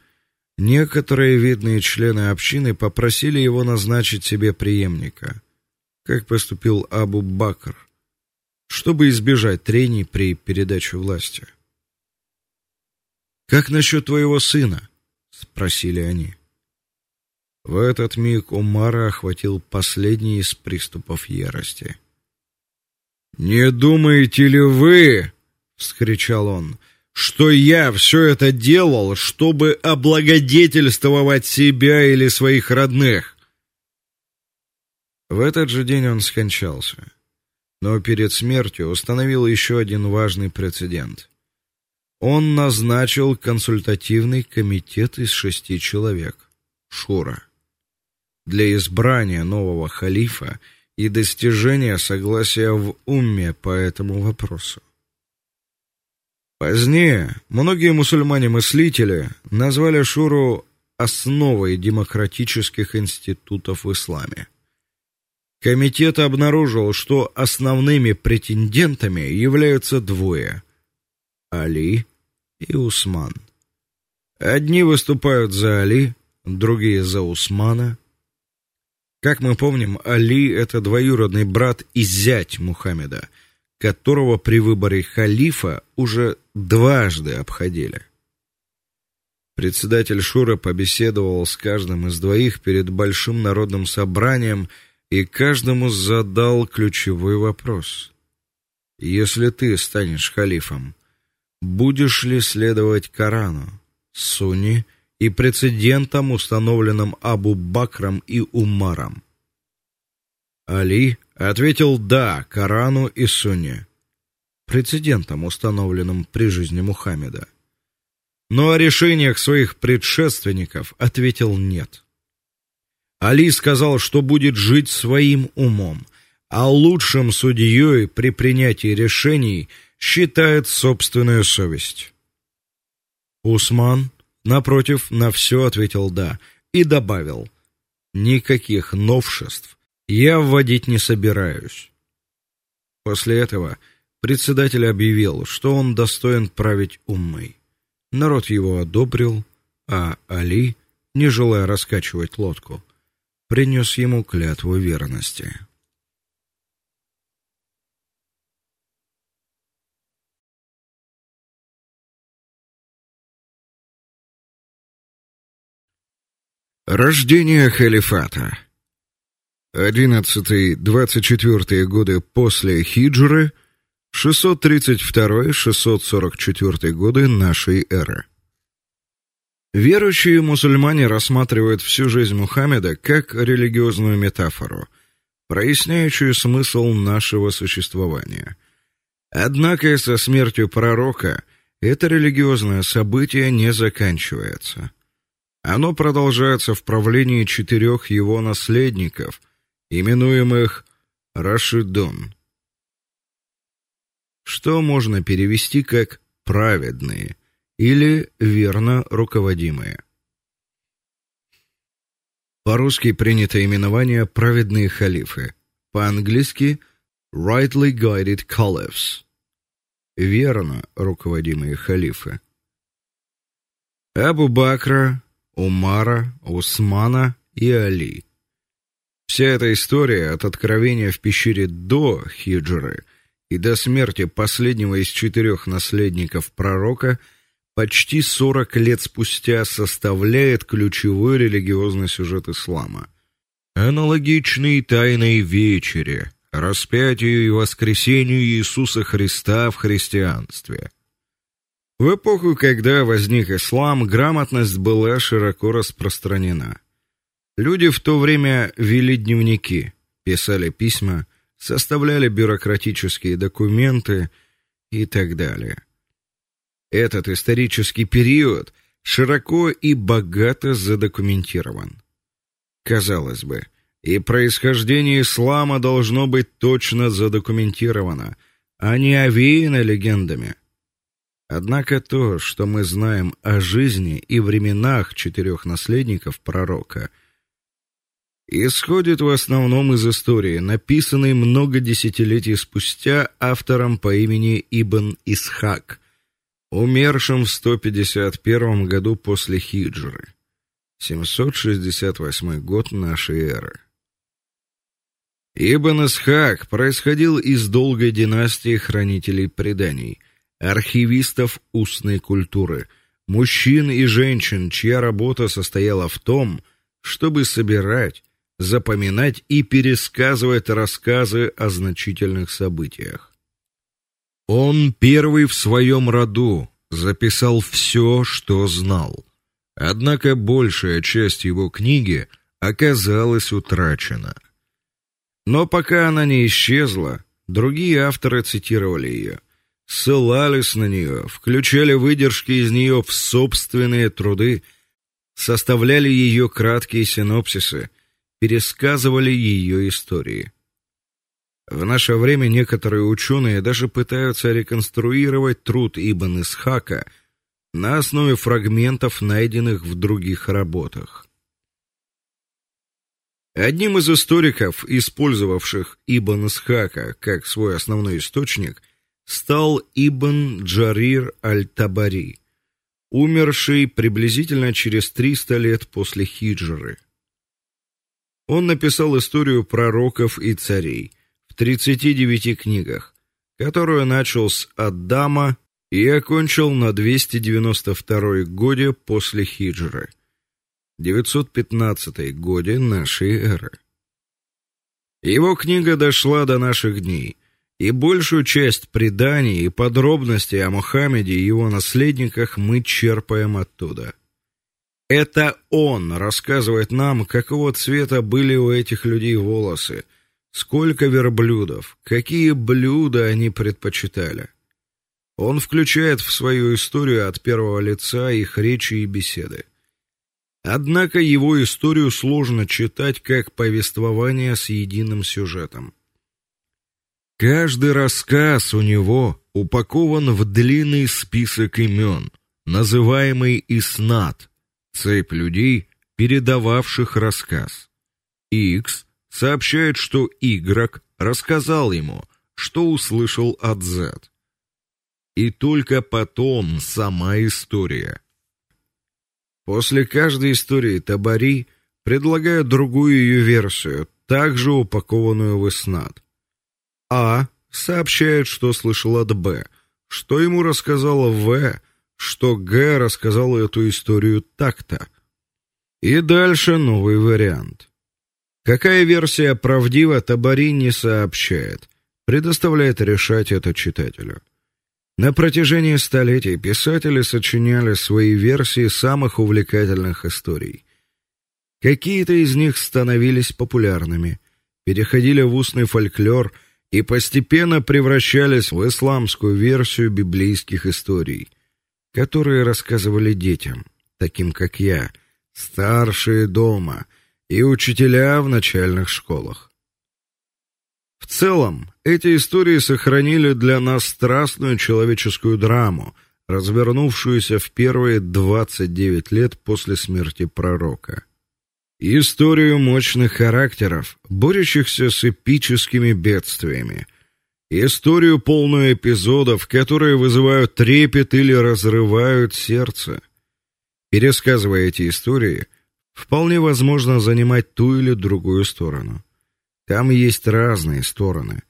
Некоторые видные члены общины попросили его назначить себе преемника, как поступил Абу Бакр, чтобы избежать трений при передаче власти. Как насчет твоего сына? спросили они. В этот миг Умара охватил последний из приступов ярости. Не думаете ли вы, вскричал он, что я все это делал, чтобы облагодетельствовать себя или своих родных? В этот же день он скончался. Но перед смертью установил еще один важный прецедент. Он назначил консультативный комитет из шести человек, шура, для избрания нового халифа и достижения согласия в умме по этому вопросу. Позднее многие мусульмане-мыслители назвали шуру основой демократических институтов в исламе. Комитет обнаружил, что основными претендентами являются двое: Али и Усман. Одни выступают за Али, другие за Усмана. Как мы помним, Али это двоюродный брат и зять Мухаммеда, которого при выборе халифа уже дважды обходили. Председатель Шура побеседовал с каждым из двоих перед большим народным собранием и каждому задал ключевой вопрос: если ты станешь халифом, будешь ли следовать Корану, Сунне и прецедентам, установленным Абу Бакром и Умаром? Али ответил да Корану и Сунне, прецедентам, установленным при жизни Мухаммеда. Но о решениях своих предшественников ответил нет. Али сказал, что будет жить своим умом, а лучшим судьей при принятии решений считает собственную совесть. Усман, напротив, на все ответил да и добавил: никаких новшеств я вводить не собираюсь. После этого председатель объявил, что он достоин править уммой. Народ его одобрил, а Али, не желая раскачивать лодку, принес ему клятву верности. Рождение халифата. 11-24 годы после хиджры, 632-644 годы нашей эры. Верующие мусульмане рассматривают всю жизнь Мухаммеда как религиозную метафору, проясняющую смысл нашего существования. Однако со смертью пророка это религиозное событие не заканчивается. Оно продолжается в правлении четырех его наследников, именуемых Рашидун. Что можно перевести как праведные или верно руководимые. По-русски принято именование праведные халифы, по-английски rightly guided caliphs. Верно руководимые халифы. Абу Бакра, Умара, Усмана и Али. Вся эта история от откровения в пещере до хиджры и до смерти последнего из четырех наследников пророка – почти 40 лет спустя составляет ключевой религиозный сюжет ислама. Аналогичный тайной вечере, распятию и воскресению Иисуса Христа в христианстве. В эпоху, когда возник ислам, грамотность была широко распространена. Люди в то время вели дневники, писали письма, составляли бюрократические документы и так далее. Этот исторический период широко и богато задокументирован. Казалось бы, и происхождение ислама должно быть точно задокументировано, а не овеяно легендами. Однако то, что мы знаем о жизни и временах четырех наследников пророка, исходит в основном из истории, написанной много десятилетий спустя автором по имени Ибн Исхак, умершим в 151 году после хиджры. 768 год нашей эры. Ибн Исхак происходил из долгой династии хранителей преданий, архивистов устной культуры, мужчин и женщин, чья работа состояла в том, чтобы собирать, запоминать и пересказывать рассказы о значительных событиях. Он первый в своем роду записал все, что знал. Однако большая часть его книги оказалась утрачена. Но пока она не исчезла, другие авторы цитировали ее, ссылались на нее, включали выдержки из нее в собственные труды, составляли ее краткие синопсисы, пересказывали ее истории. В наше время некоторые ученые даже пытаются реконструировать труд Ибн Исхака на основе фрагментов, найденных в других работах. Одним из историков, использовавших Ибн Исхака как свой основной источник, стал Ибн Джарир аль-Табари, умерший приблизительно через 300 лет после хиджры. Он написал историю пророков и царей в 39 книгах, которую начал с Адама и окончил на 292 годе после хиджры. 915 годе нашей эры. Его книга дошла до наших дней, и большую часть преданий и подробностей о Мухаммеде и его наследниках мы черпаем оттуда. Это он рассказывает нам, какого цвета были у этих людей волосы, сколько верблюдов, какие блюда они предпочитали. Он включает в свою историю от первого лица их речи и беседы. Однако его историю сложно читать как повествование с единым сюжетом. Каждый рассказ у него упакован в длинный список имен, называемый иснат, цепь людей, передававших рассказ. X сообщает, что Y рассказал ему, что услышал от Z. И только потом сама история. После каждой истории Табари предлагает другую ее версию, также упакованную в иснад. А сообщает, что слышал от Б, что ему рассказала В, что Г рассказал эту историю так-то. И дальше новый вариант. Какая версия правдива, Табари не сообщает, предоставляет решать это читателю. На протяжении столетий писатели сочиняли свои версии самых увлекательных историй. Какие-то из них становились популярными, переходили в устный фольклор и постепенно превращались в исламскую версию библейских историй, которые рассказывали детям, таким как я, старшие дома и учителя в начальных школах. В целом, эти истории сохранили для нас страстную человеческую драму, развернувшуюся в первые 29 лет после смерти пророка. Историю мощных характеров, борющихся с эпическими бедствиями. Историю полную эпизодов, которые вызывают трепет или разрывают сердце. Пересказывая эти истории, вполне возможно занимать ту или другую сторону. Там есть разные стороны.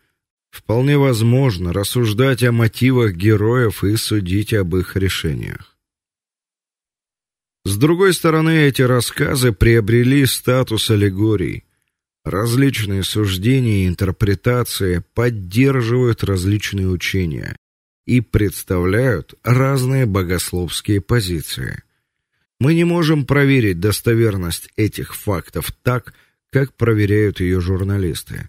Вполне возможно рассуждать о мотивах героев и судить об их решениях. С другой стороны, эти рассказы приобрели статус аллегорий. Различные суждения и интерпретации поддерживают различные учения и представляют разные богословские позиции. Мы не можем проверить достоверность этих фактов так, как проверяют ее журналисты.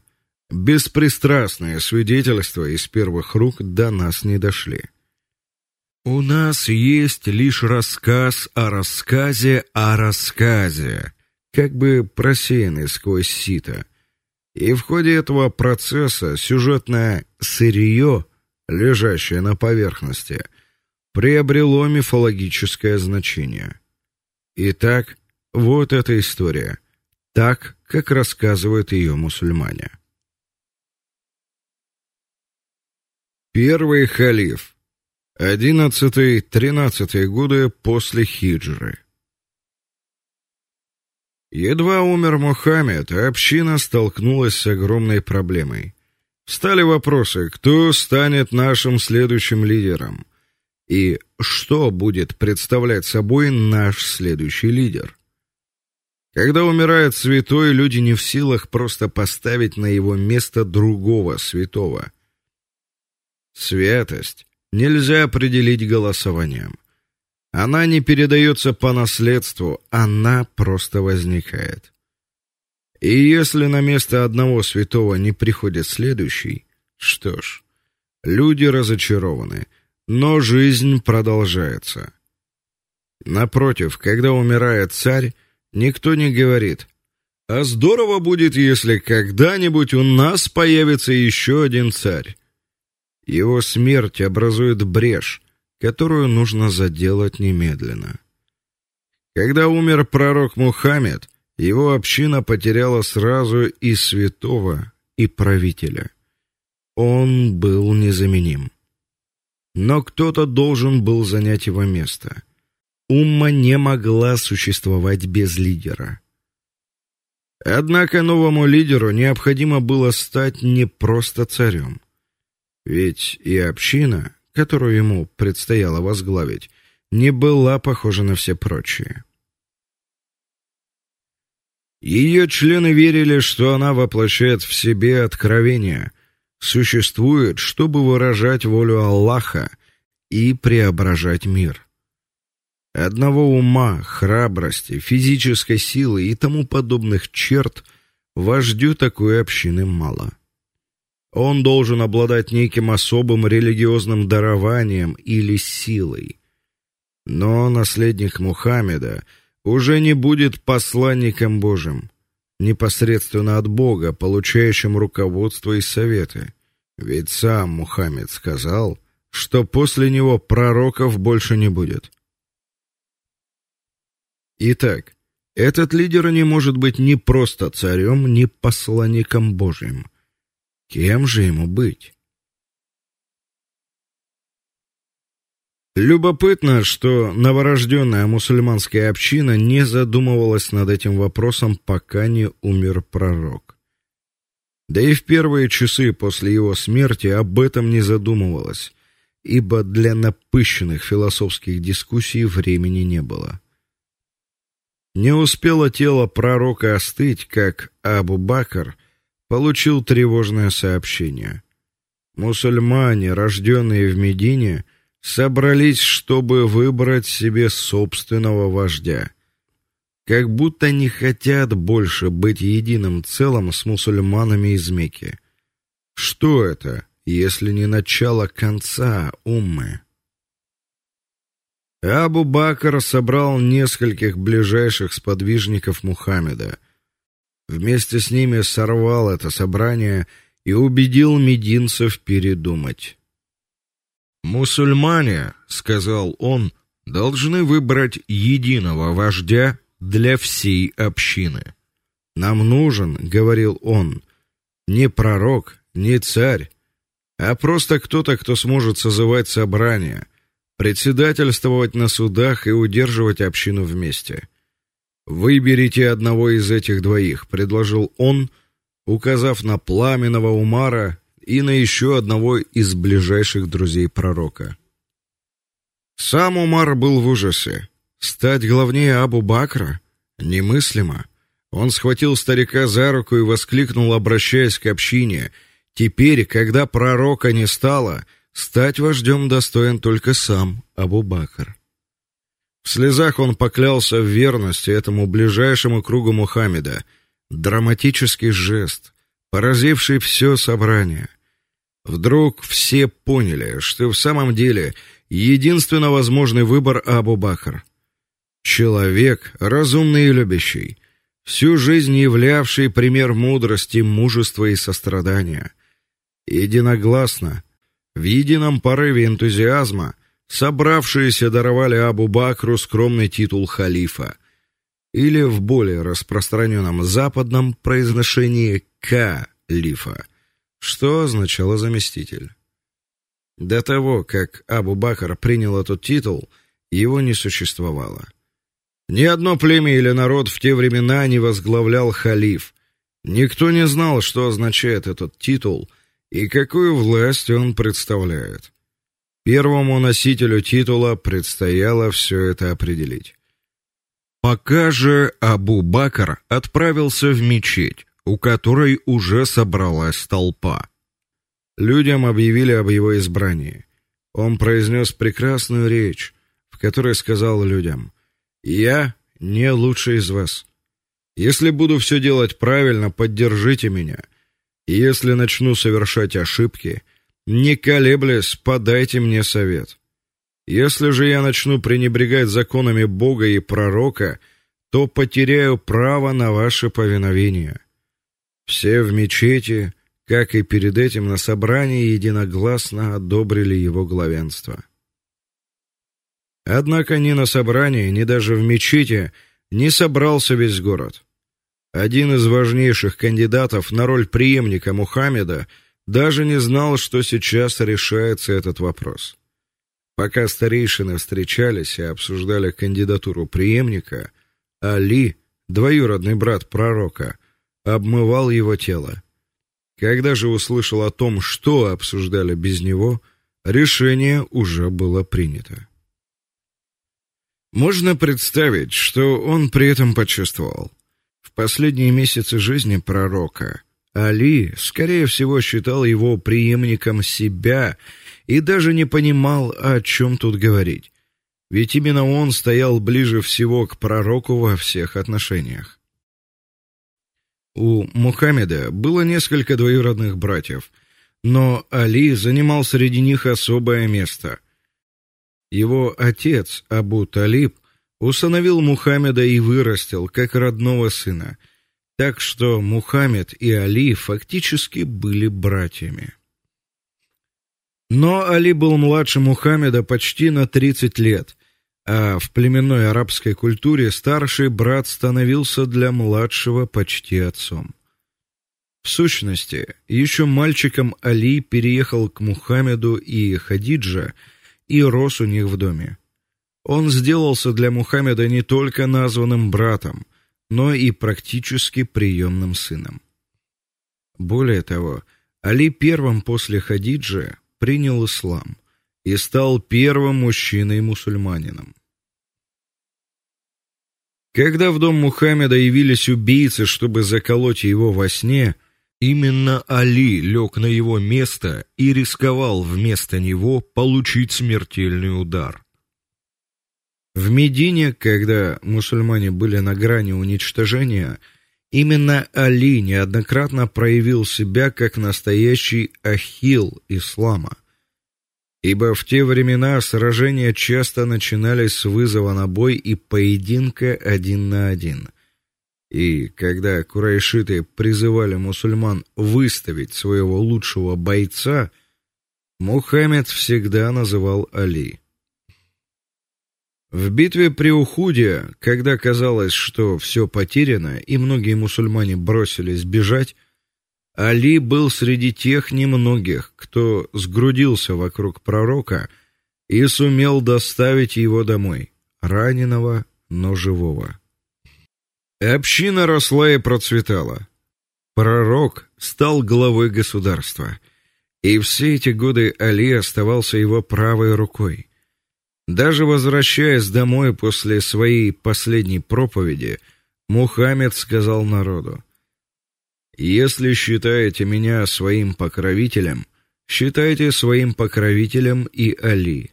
Беспристрастные свидетельства из первых рук до нас не дошли. У нас есть лишь рассказ о рассказе о рассказе, как бы просеянный сквозь сито. И в ходе этого процесса сюжетное сырье, лежащее на поверхности, приобрело мифологическое значение. Итак, вот эта история так, как рассказывают ее мусульмане. Первый халиф. 11-13 годы после хиджры. Едва умер Мухаммед, община столкнулась с огромной проблемой. Встали вопросы: кто станет нашим следующим лидером? И что будет представлять собой наш следующий лидер? Когда умирает святой, люди не в силах просто поставить на его место другого святого. Святость нельзя определить голосованием. Она не передается по наследству, она просто возникает. И если на место одного святого не приходит следующий, что ж, люди разочарованы, но жизнь продолжается. Напротив, когда умирает царь, никто не говорит: "А здорово будет, если когда-нибудь у нас появится еще один царь". Его смерть образует брешь, которую нужно заделать немедленно. Когда умер пророк Мухаммед, его община потеряла сразу и святого, и правителя. Он был незаменим. Но кто-то должен был занять его место. Умма не могла существовать без лидера. Однако новому лидеру необходимо было стать не просто царем. Ведь и община которую ему предстояло возглавить, не была похожа на все прочие. Ее члены верили, что она воплощает в себе откровение, существует, чтобы выражать волю Аллаха и преображать мир. Одного ума, храбрости, физической силы и тому подобных черт вождю такой общины мало. Он должен обладать неким особым религиозным дарованием или силой. Но наследник Мухаммеда уже не будет посланником Божьим, непосредственно от Бога, получающим руководство и советы. Ведь сам Мухаммед сказал, что после него пророков больше не будет. Итак, этот лидер не может быть ни просто царем, ни посланником Божьим. Кем же ему быть? Любопытно, что новорожденная мусульманская община не задумывалась над этим вопросом, пока не умер пророк. Да и в первые часы после его смерти об этом не задумывалась, ибо для напыщенных философских дискуссий времени не было. Не успело тело пророка остыть, как Абу-Бакр получил тревожное сообщение. Мусульмане, рожденные в Медине, собрались, чтобы выбрать себе собственного вождя. Как будто не хотят больше быть единым целым с мусульманами из Мекки. Что это, если не начало конца уммы? Абу Бакр собрал нескольких ближайших сподвижников Мухаммеда, Вместе с ними сорвал это собрание и убедил мединцев передумать. Мусульмане, сказал он, должны выбрать единого вождя для всей общины. Нам нужен, говорил он, не пророк, не царь, а просто кто-то, кто сможет созывать собрания, председательствовать на судах и удерживать общину вместе. Выберите одного из этих двоих, предложил он, указав на пламенного Умара и на еще одного из ближайших друзей пророка. Сам Умар был в ужасе. Стать главнее Абу-Бакра немыслимо. Он схватил старика за руку и воскликнул, обращаясь к общине: "Теперь, когда пророка не стало, стать вождем достоин только сам Абу-Бакр". В слезах он поклялся в верности этому ближайшему кругу Мухаммеда. Драматический жест, поразивший все собрание. Вдруг все поняли, что в самом деле единственно возможный выбор Абу-Бакр. Человек разумный и любящий, всю жизнь являвший пример мудрости, мужества и сострадания. Единогласно, в едином порыве энтузиазма собравшиеся даровали Абу-Бакру скромный титул халифа, или в более распространенном западном произношении калифа, что означало заместитель. До того, как Абу-Бакр принял этот титул, его не существовало. Ни одно племя или народ в те времена не возглавлял халиф. Никто не знал, что означает этот титул и какую власть он представляет. Первому носителю титула предстояло все это определить. Пока же Абу-Бакр отправился в мечеть, у которой уже собралась толпа. Людям объявили об его избрании. Он произнес прекрасную речь, в которой сказал людям: "Я не лучший из вас. Если буду все делать правильно, поддержите меня. если начну совершать ошибки, не колеблясь, подайте мне совет. Если же я начну пренебрегать законами Бога и пророка, то потеряю право на ваше повиновение. Все в мечети, как и перед этим на собрании, единогласно одобрили его главенство. Однако ни на собрании, ни даже в мечети не собрался весь город. Один из важнейших кандидатов на роль преемника Мухаммеда даже не знал, что сейчас решается этот вопрос. Пока старейшины встречались и обсуждали кандидатуру преемника, Али, двоюродный брат пророка, обмывал его тело. Когда же услышал о том, что обсуждали без него, решение уже было принято. Можно представить, что он при этом почувствовал. В последние месяцы жизни пророка Али, скорее всего, считал его преемником себя и даже не понимал, о чем тут говорить. Ведь именно он стоял ближе всего к пророку во всех отношениях. У Мухаммеда было несколько двоюродных братьев, но Али занимал среди них особое место. Его отец Абу Талиб усыновил Мухаммеда и вырастил как родного сына – так что Мухаммед и Али фактически были братьями. Но Али был младше Мухаммеда почти на 30 лет, а в племенной арабской культуре старший брат становился для младшего почти отцом. В сущности, еще мальчиком Али переехал к Мухаммеду и Хадиджа и рос у них в доме. Он сделался для Мухаммеда не только названным братом, но и практически приемным сыном. Более того, Али первым после Хадиджи принял ислам и стал первым мужчиной-мусульманином. Когда в дом Мухаммеда явились убийцы, чтобы заколоть его во сне, именно Али лег на его место и рисковал вместо него получить смертельный удар. В Медине, когда мусульмане были на грани уничтожения, именно Али неоднократно проявил себя как настоящий ахилл ислама. Ибо в те времена сражения часто начинались с вызова на бой и поединка один на один. И когда курайшиты призывали мусульман выставить своего лучшего бойца, Мухаммед всегда называл Али. В битве при Ухуде, когда казалось, что все потеряно и многие мусульмане бросились бежать, Али был среди тех немногих, кто сгрудился вокруг пророка и сумел доставить его домой, раненого, но живого. Община росла и процветала. Пророк стал главой государства, и все эти годы Али оставался его правой рукой. Даже возвращаясь домой после своей последней проповеди, Мухаммед сказал народу: "Если считаете меня своим покровителем, считайте своим покровителем и Али.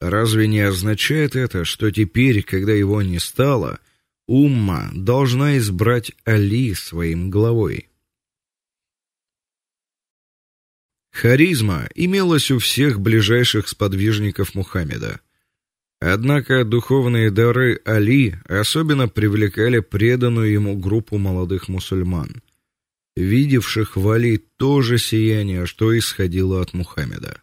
Разве не означает это, что теперь, когда его не стало, умма должна избрать Али своим главой?" Харизма имелась у всех ближайших сподвижников Мухаммеда. Однако духовные дары Али особенно привлекали преданную ему группу молодых мусульман, видевших в Али то же сияние, что исходило от Мухаммеда.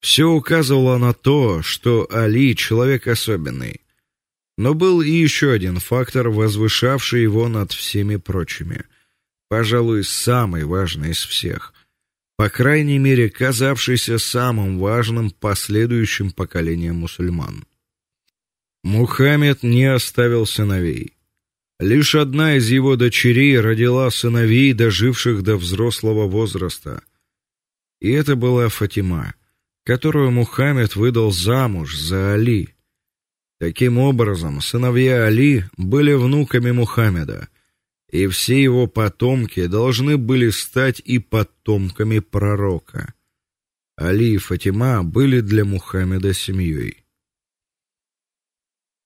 Все указывало на то, что Али человек особенный. Но был и еще один фактор, возвышавший его над всеми прочими, пожалуй, самый важный из всех по крайней мере, казавшийся самым важным последующим поколениям мусульман. Мухаммед не оставил сыновей. Лишь одна из его дочерей родила сыновей, доживших до взрослого возраста. И это была Фатима, которую Мухаммед выдал замуж за Али. Таким образом, сыновья Али были внуками Мухаммеда, и все его потомки должны были стать и потомками пророка. Али и Фатима были для Мухаммеда семьей.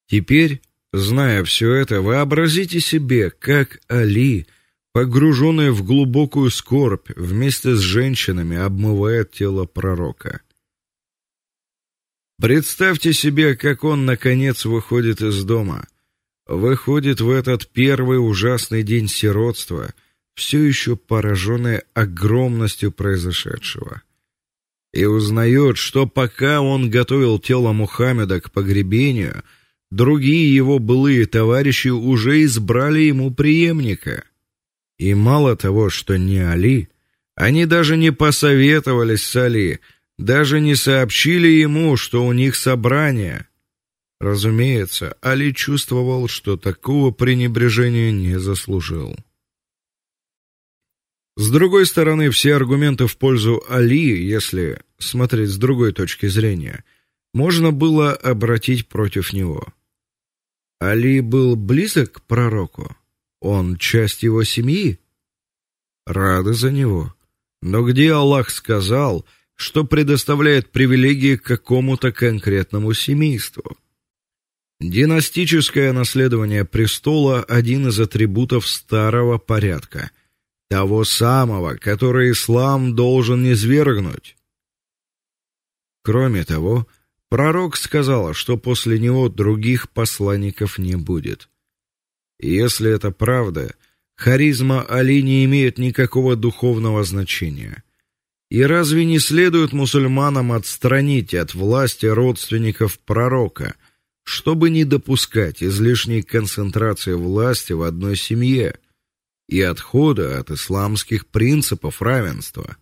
Теперь, зная все это, вообразите себе, как Али, погруженный в глубокую скорбь, вместе с женщинами обмывает тело пророка. Представьте себе, как он наконец выходит из дома. Выходит в этот первый ужасный день сиротства, все еще пораженный огромностью произошедшего. И узнает, что пока он готовил тело Мухаммеда к погребению, другие его былые товарищи уже избрали ему преемника. И мало того, что не Али, они даже не посоветовались с Али, даже не сообщили ему, что у них собрание. Разумеется, Али чувствовал, что такого пренебрежения не заслужил. С другой стороны, все аргументы в пользу Али, если смотреть с другой точки зрения, можно было обратить против него. Али был близок к пророку. Он часть его семьи. Рады за него. Но где Аллах сказал, что предоставляет привилегии какому-то конкретному семейству. Династическое наследование престола один из атрибутов старого порядка, того самого, который ислам должен низвергнуть. Кроме того, пророк сказал, что после него других посланников не будет. Если это правда, харизма Али не имеет никакого духовного значения. И разве не следует мусульманам отстранить от власти родственников пророка, чтобы не допускать излишней концентрации власти в одной семье и отхода от исламских принципов равенства?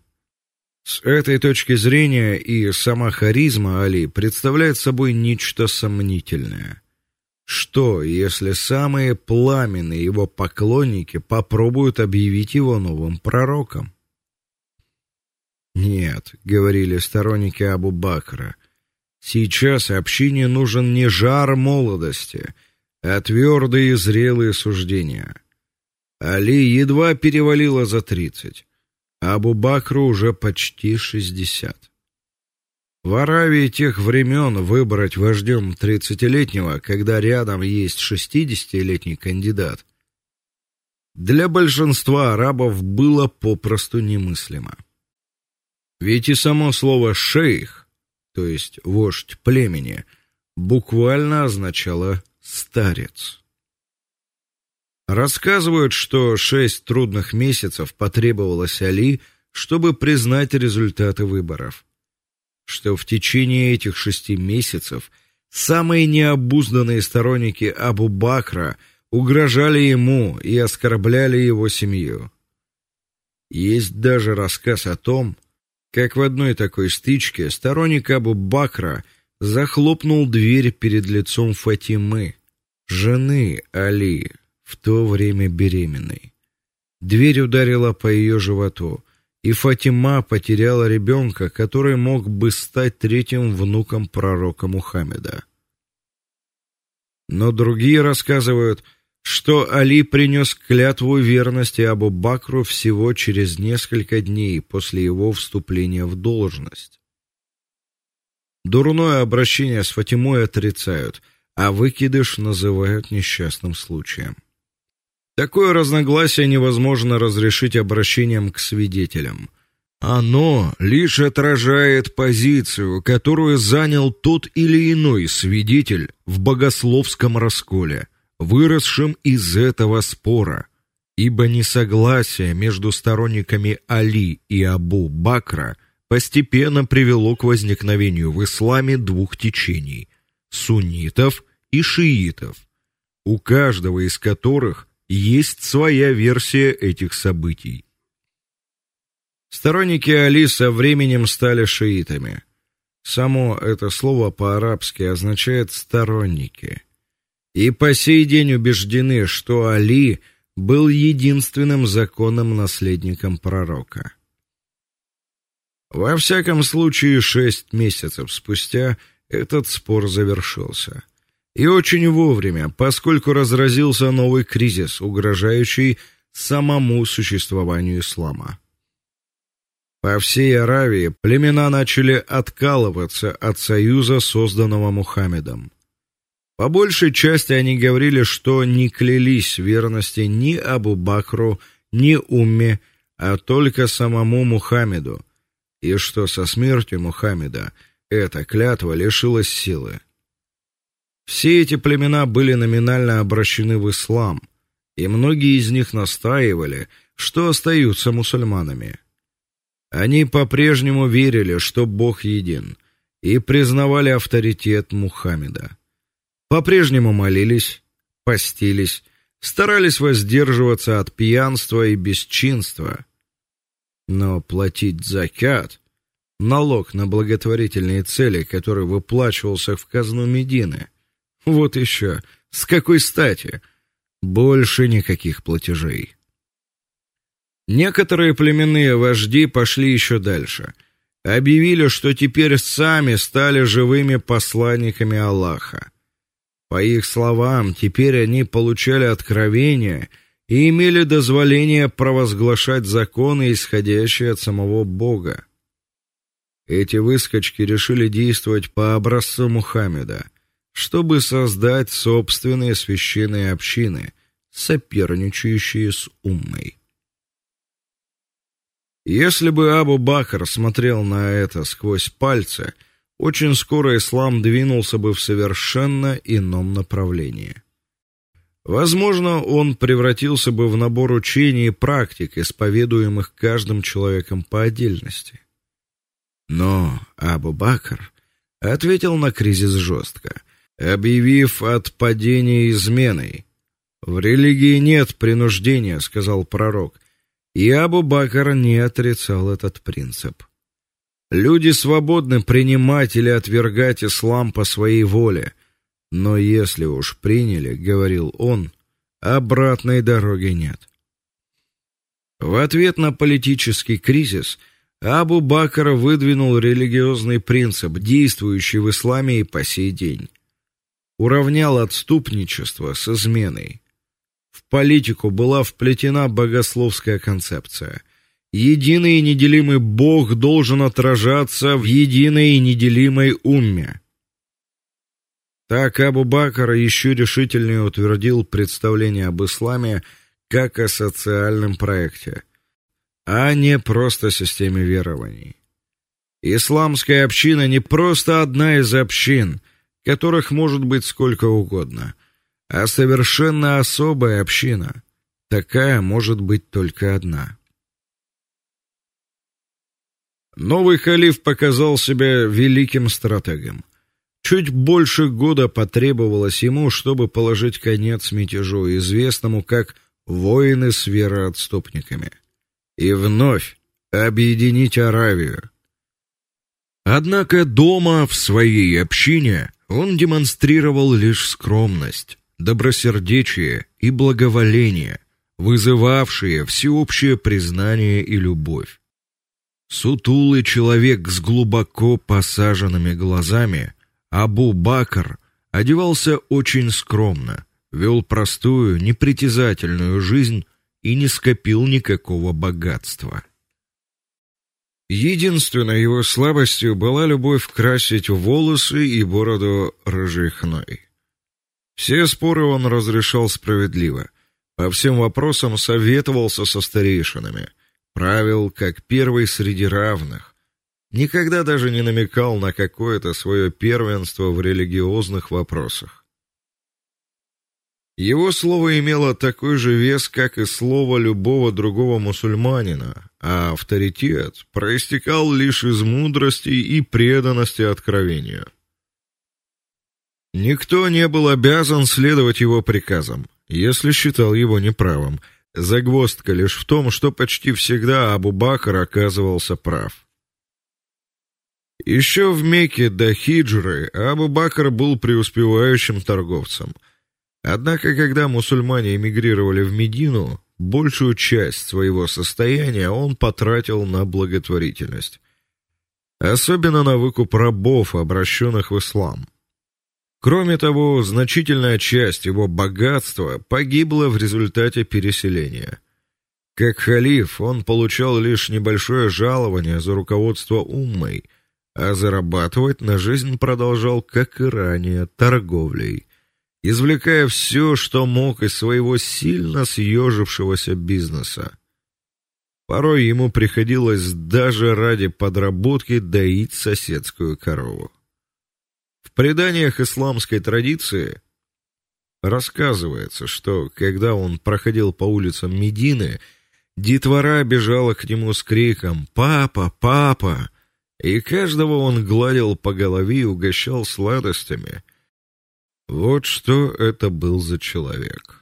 С этой точки зрения и сама харизма Али представляет собой нечто сомнительное. Что, если самые пламенные его поклонники попробуют объявить его новым пророком? Нет, говорили сторонники Абу-Бакра. Сейчас общине нужен не жар молодости, а твердые и зрелые суждения. Али едва перевалило за тридцать, а Абу-Бакру уже почти шестьдесят. В Аравии тех времен выбрать вождем тридцатилетнего, когда рядом есть шестидесятилетний кандидат, для большинства арабов было попросту немыслимо. Ведь и само слово шейх, то есть вождь племени, буквально означало старец. Рассказывают, что шесть трудных месяцев потребовалось Али, чтобы признать результаты выборов. Что в течение этих шести месяцев самые необузданные сторонники Абу-Бакра угрожали ему и оскорбляли его семью. Есть даже рассказ о том, как в одной такой стычке сторонник Абу-Бакра захлопнул дверь перед лицом Фатимы, жены Али, в то время беременной. Дверь ударила по ее животу, и Фатима потеряла ребенка, который мог бы стать третьим внуком пророка Мухаммеда. Но другие рассказывают, что Али принес клятву верности Абу-Бакру всего через несколько дней после его вступления в должность. Дурное обращение с Фатимой отрицают, а выкидыш называют несчастным случаем. Такое разногласие невозможно разрешить обращением к свидетелям. Оно лишь отражает позицию, которую занял тот или иной свидетель в богословском расколе – выросшим из этого спора, ибо несогласие между сторонниками Али и Абу-Бакра постепенно привело к возникновению в исламе двух течений суннитов и шиитов, у каждого из которых есть своя версия этих событий. Сторонники Али со временем стали шиитами. Само это слово по-арабски означает сторонники. И по сей день убеждены, что Али был единственным законным наследником пророка. Во всяком случае, шесть месяцев спустя этот спор завершился. И очень вовремя, поскольку разразился новый кризис, угрожающий самому существованию ислама. По всей Аравии племена начали откалываться от союза, созданного Мухаммедом. По большей части они говорили, что не клялись верности ни Абу-Бакру, ни Умме, а только самому Мухаммеду, и что со смертью Мухаммеда эта клятва лишилась силы. Все эти племена были номинально обращены в ислам, и многие из них настаивали, что остаются мусульманами. Они по-прежнему верили, что Бог един, и признавали авторитет Мухаммеда. По-прежнему молились, постились, старались воздерживаться от пьянства и бесчинства. Но платить закят, налог на благотворительные цели, который выплачивался в казну Медины, вот еще, с какой стати? Больше никаких платежей. Некоторые племенные вожди пошли еще дальше. Объявили, что теперь сами стали живыми посланниками Аллаха. По их словам, теперь они получали откровения и имели дозволение провозглашать законы, исходящие от самого Бога. Эти выскочки решили действовать по образцу Мухаммеда, чтобы создать собственные священные общины, соперничающие с уммой. Если бы Абу-Бакр смотрел на это сквозь пальцы, очень скоро ислам двинулся бы в совершенно ином направлении. Возможно, он превратился бы в набор учений и практик, исповедуемых каждым человеком по отдельности. Но Абу-Бакр ответил на кризис жестко, объявив отпадение изменой. В религии нет принуждения, сказал пророк. И Абу-Бакр не отрицал этот принцип. Люди свободны принимать или отвергать ислам по своей воле, но если уж приняли, говорил он, обратной дороги нет. В ответ на политический кризис Абу-Бакр выдвинул религиозный принцип, действующий в исламе и по сей день. Уравнял отступничество с изменой. В политику была вплетена богословская концепция. Единый и неделимый Бог должен отражаться в единой и неделимой умме. Так Абу-Бакр еще решительнее утвердил представление об исламе как о социальном проекте, а не просто системе верований. Исламская община не просто одна из общин, которых может быть сколько угодно – а совершенно особая община. Такая может быть только одна. Новый халиф показал себя великим стратегом. Чуть больше года потребовалось ему, чтобы положить конец мятежу, известному как войны с вероотступниками, и вновь объединить Аравию. Однако дома в своей общине он демонстрировал лишь скромность добросердечие и благоволение, вызывавшие всеобщее признание и любовь. Сутулый человек с глубоко посаженными глазами, Абу-Бакр, одевался очень скромно, вел простую, непритязательную жизнь и не скопил никакого богатства. Единственной его слабостью была любовь красить волосы и бороду рыжей хной. Все споры он разрешал справедливо. По всем вопросам советовался со старейшинами, правил как первый среди равных. Никогда даже не намекал на какое-то свое первенство в религиозных вопросах. Его слово имело такой же вес, как и слово любого другого мусульманина, а авторитет проистекал лишь из мудрости и преданности откровению. Никто не был обязан следовать его приказам, если считал его неправым. Загвоздка лишь в том, что почти всегда Абу-Бакр оказывался прав. Еще в Мекке до хиджры Абу-Бакр был преуспевающим торговцем. Однако, когда мусульмане эмигрировали в Медину, большую часть своего состояния он потратил на благотворительность, особенно на выкуп рабов, обращенных в ислам. Кроме того, значительная часть его богатства погибла в результате переселения. Как халиф, он получал лишь небольшое жалование за руководство уммой, а зарабатывать на жизнь продолжал, как и ранее, торговлей, извлекая все, что мог из своего сильно съежившегося бизнеса. Порой ему приходилось даже ради подработки доить соседскую корову. Преданиях исламской традиции рассказывается, что когда он проходил по улицам Медины, детвора бежала к нему с криком: "Папа, папа!" И каждого он гладил по голове и угощал сладостями. Вот что это был за человек.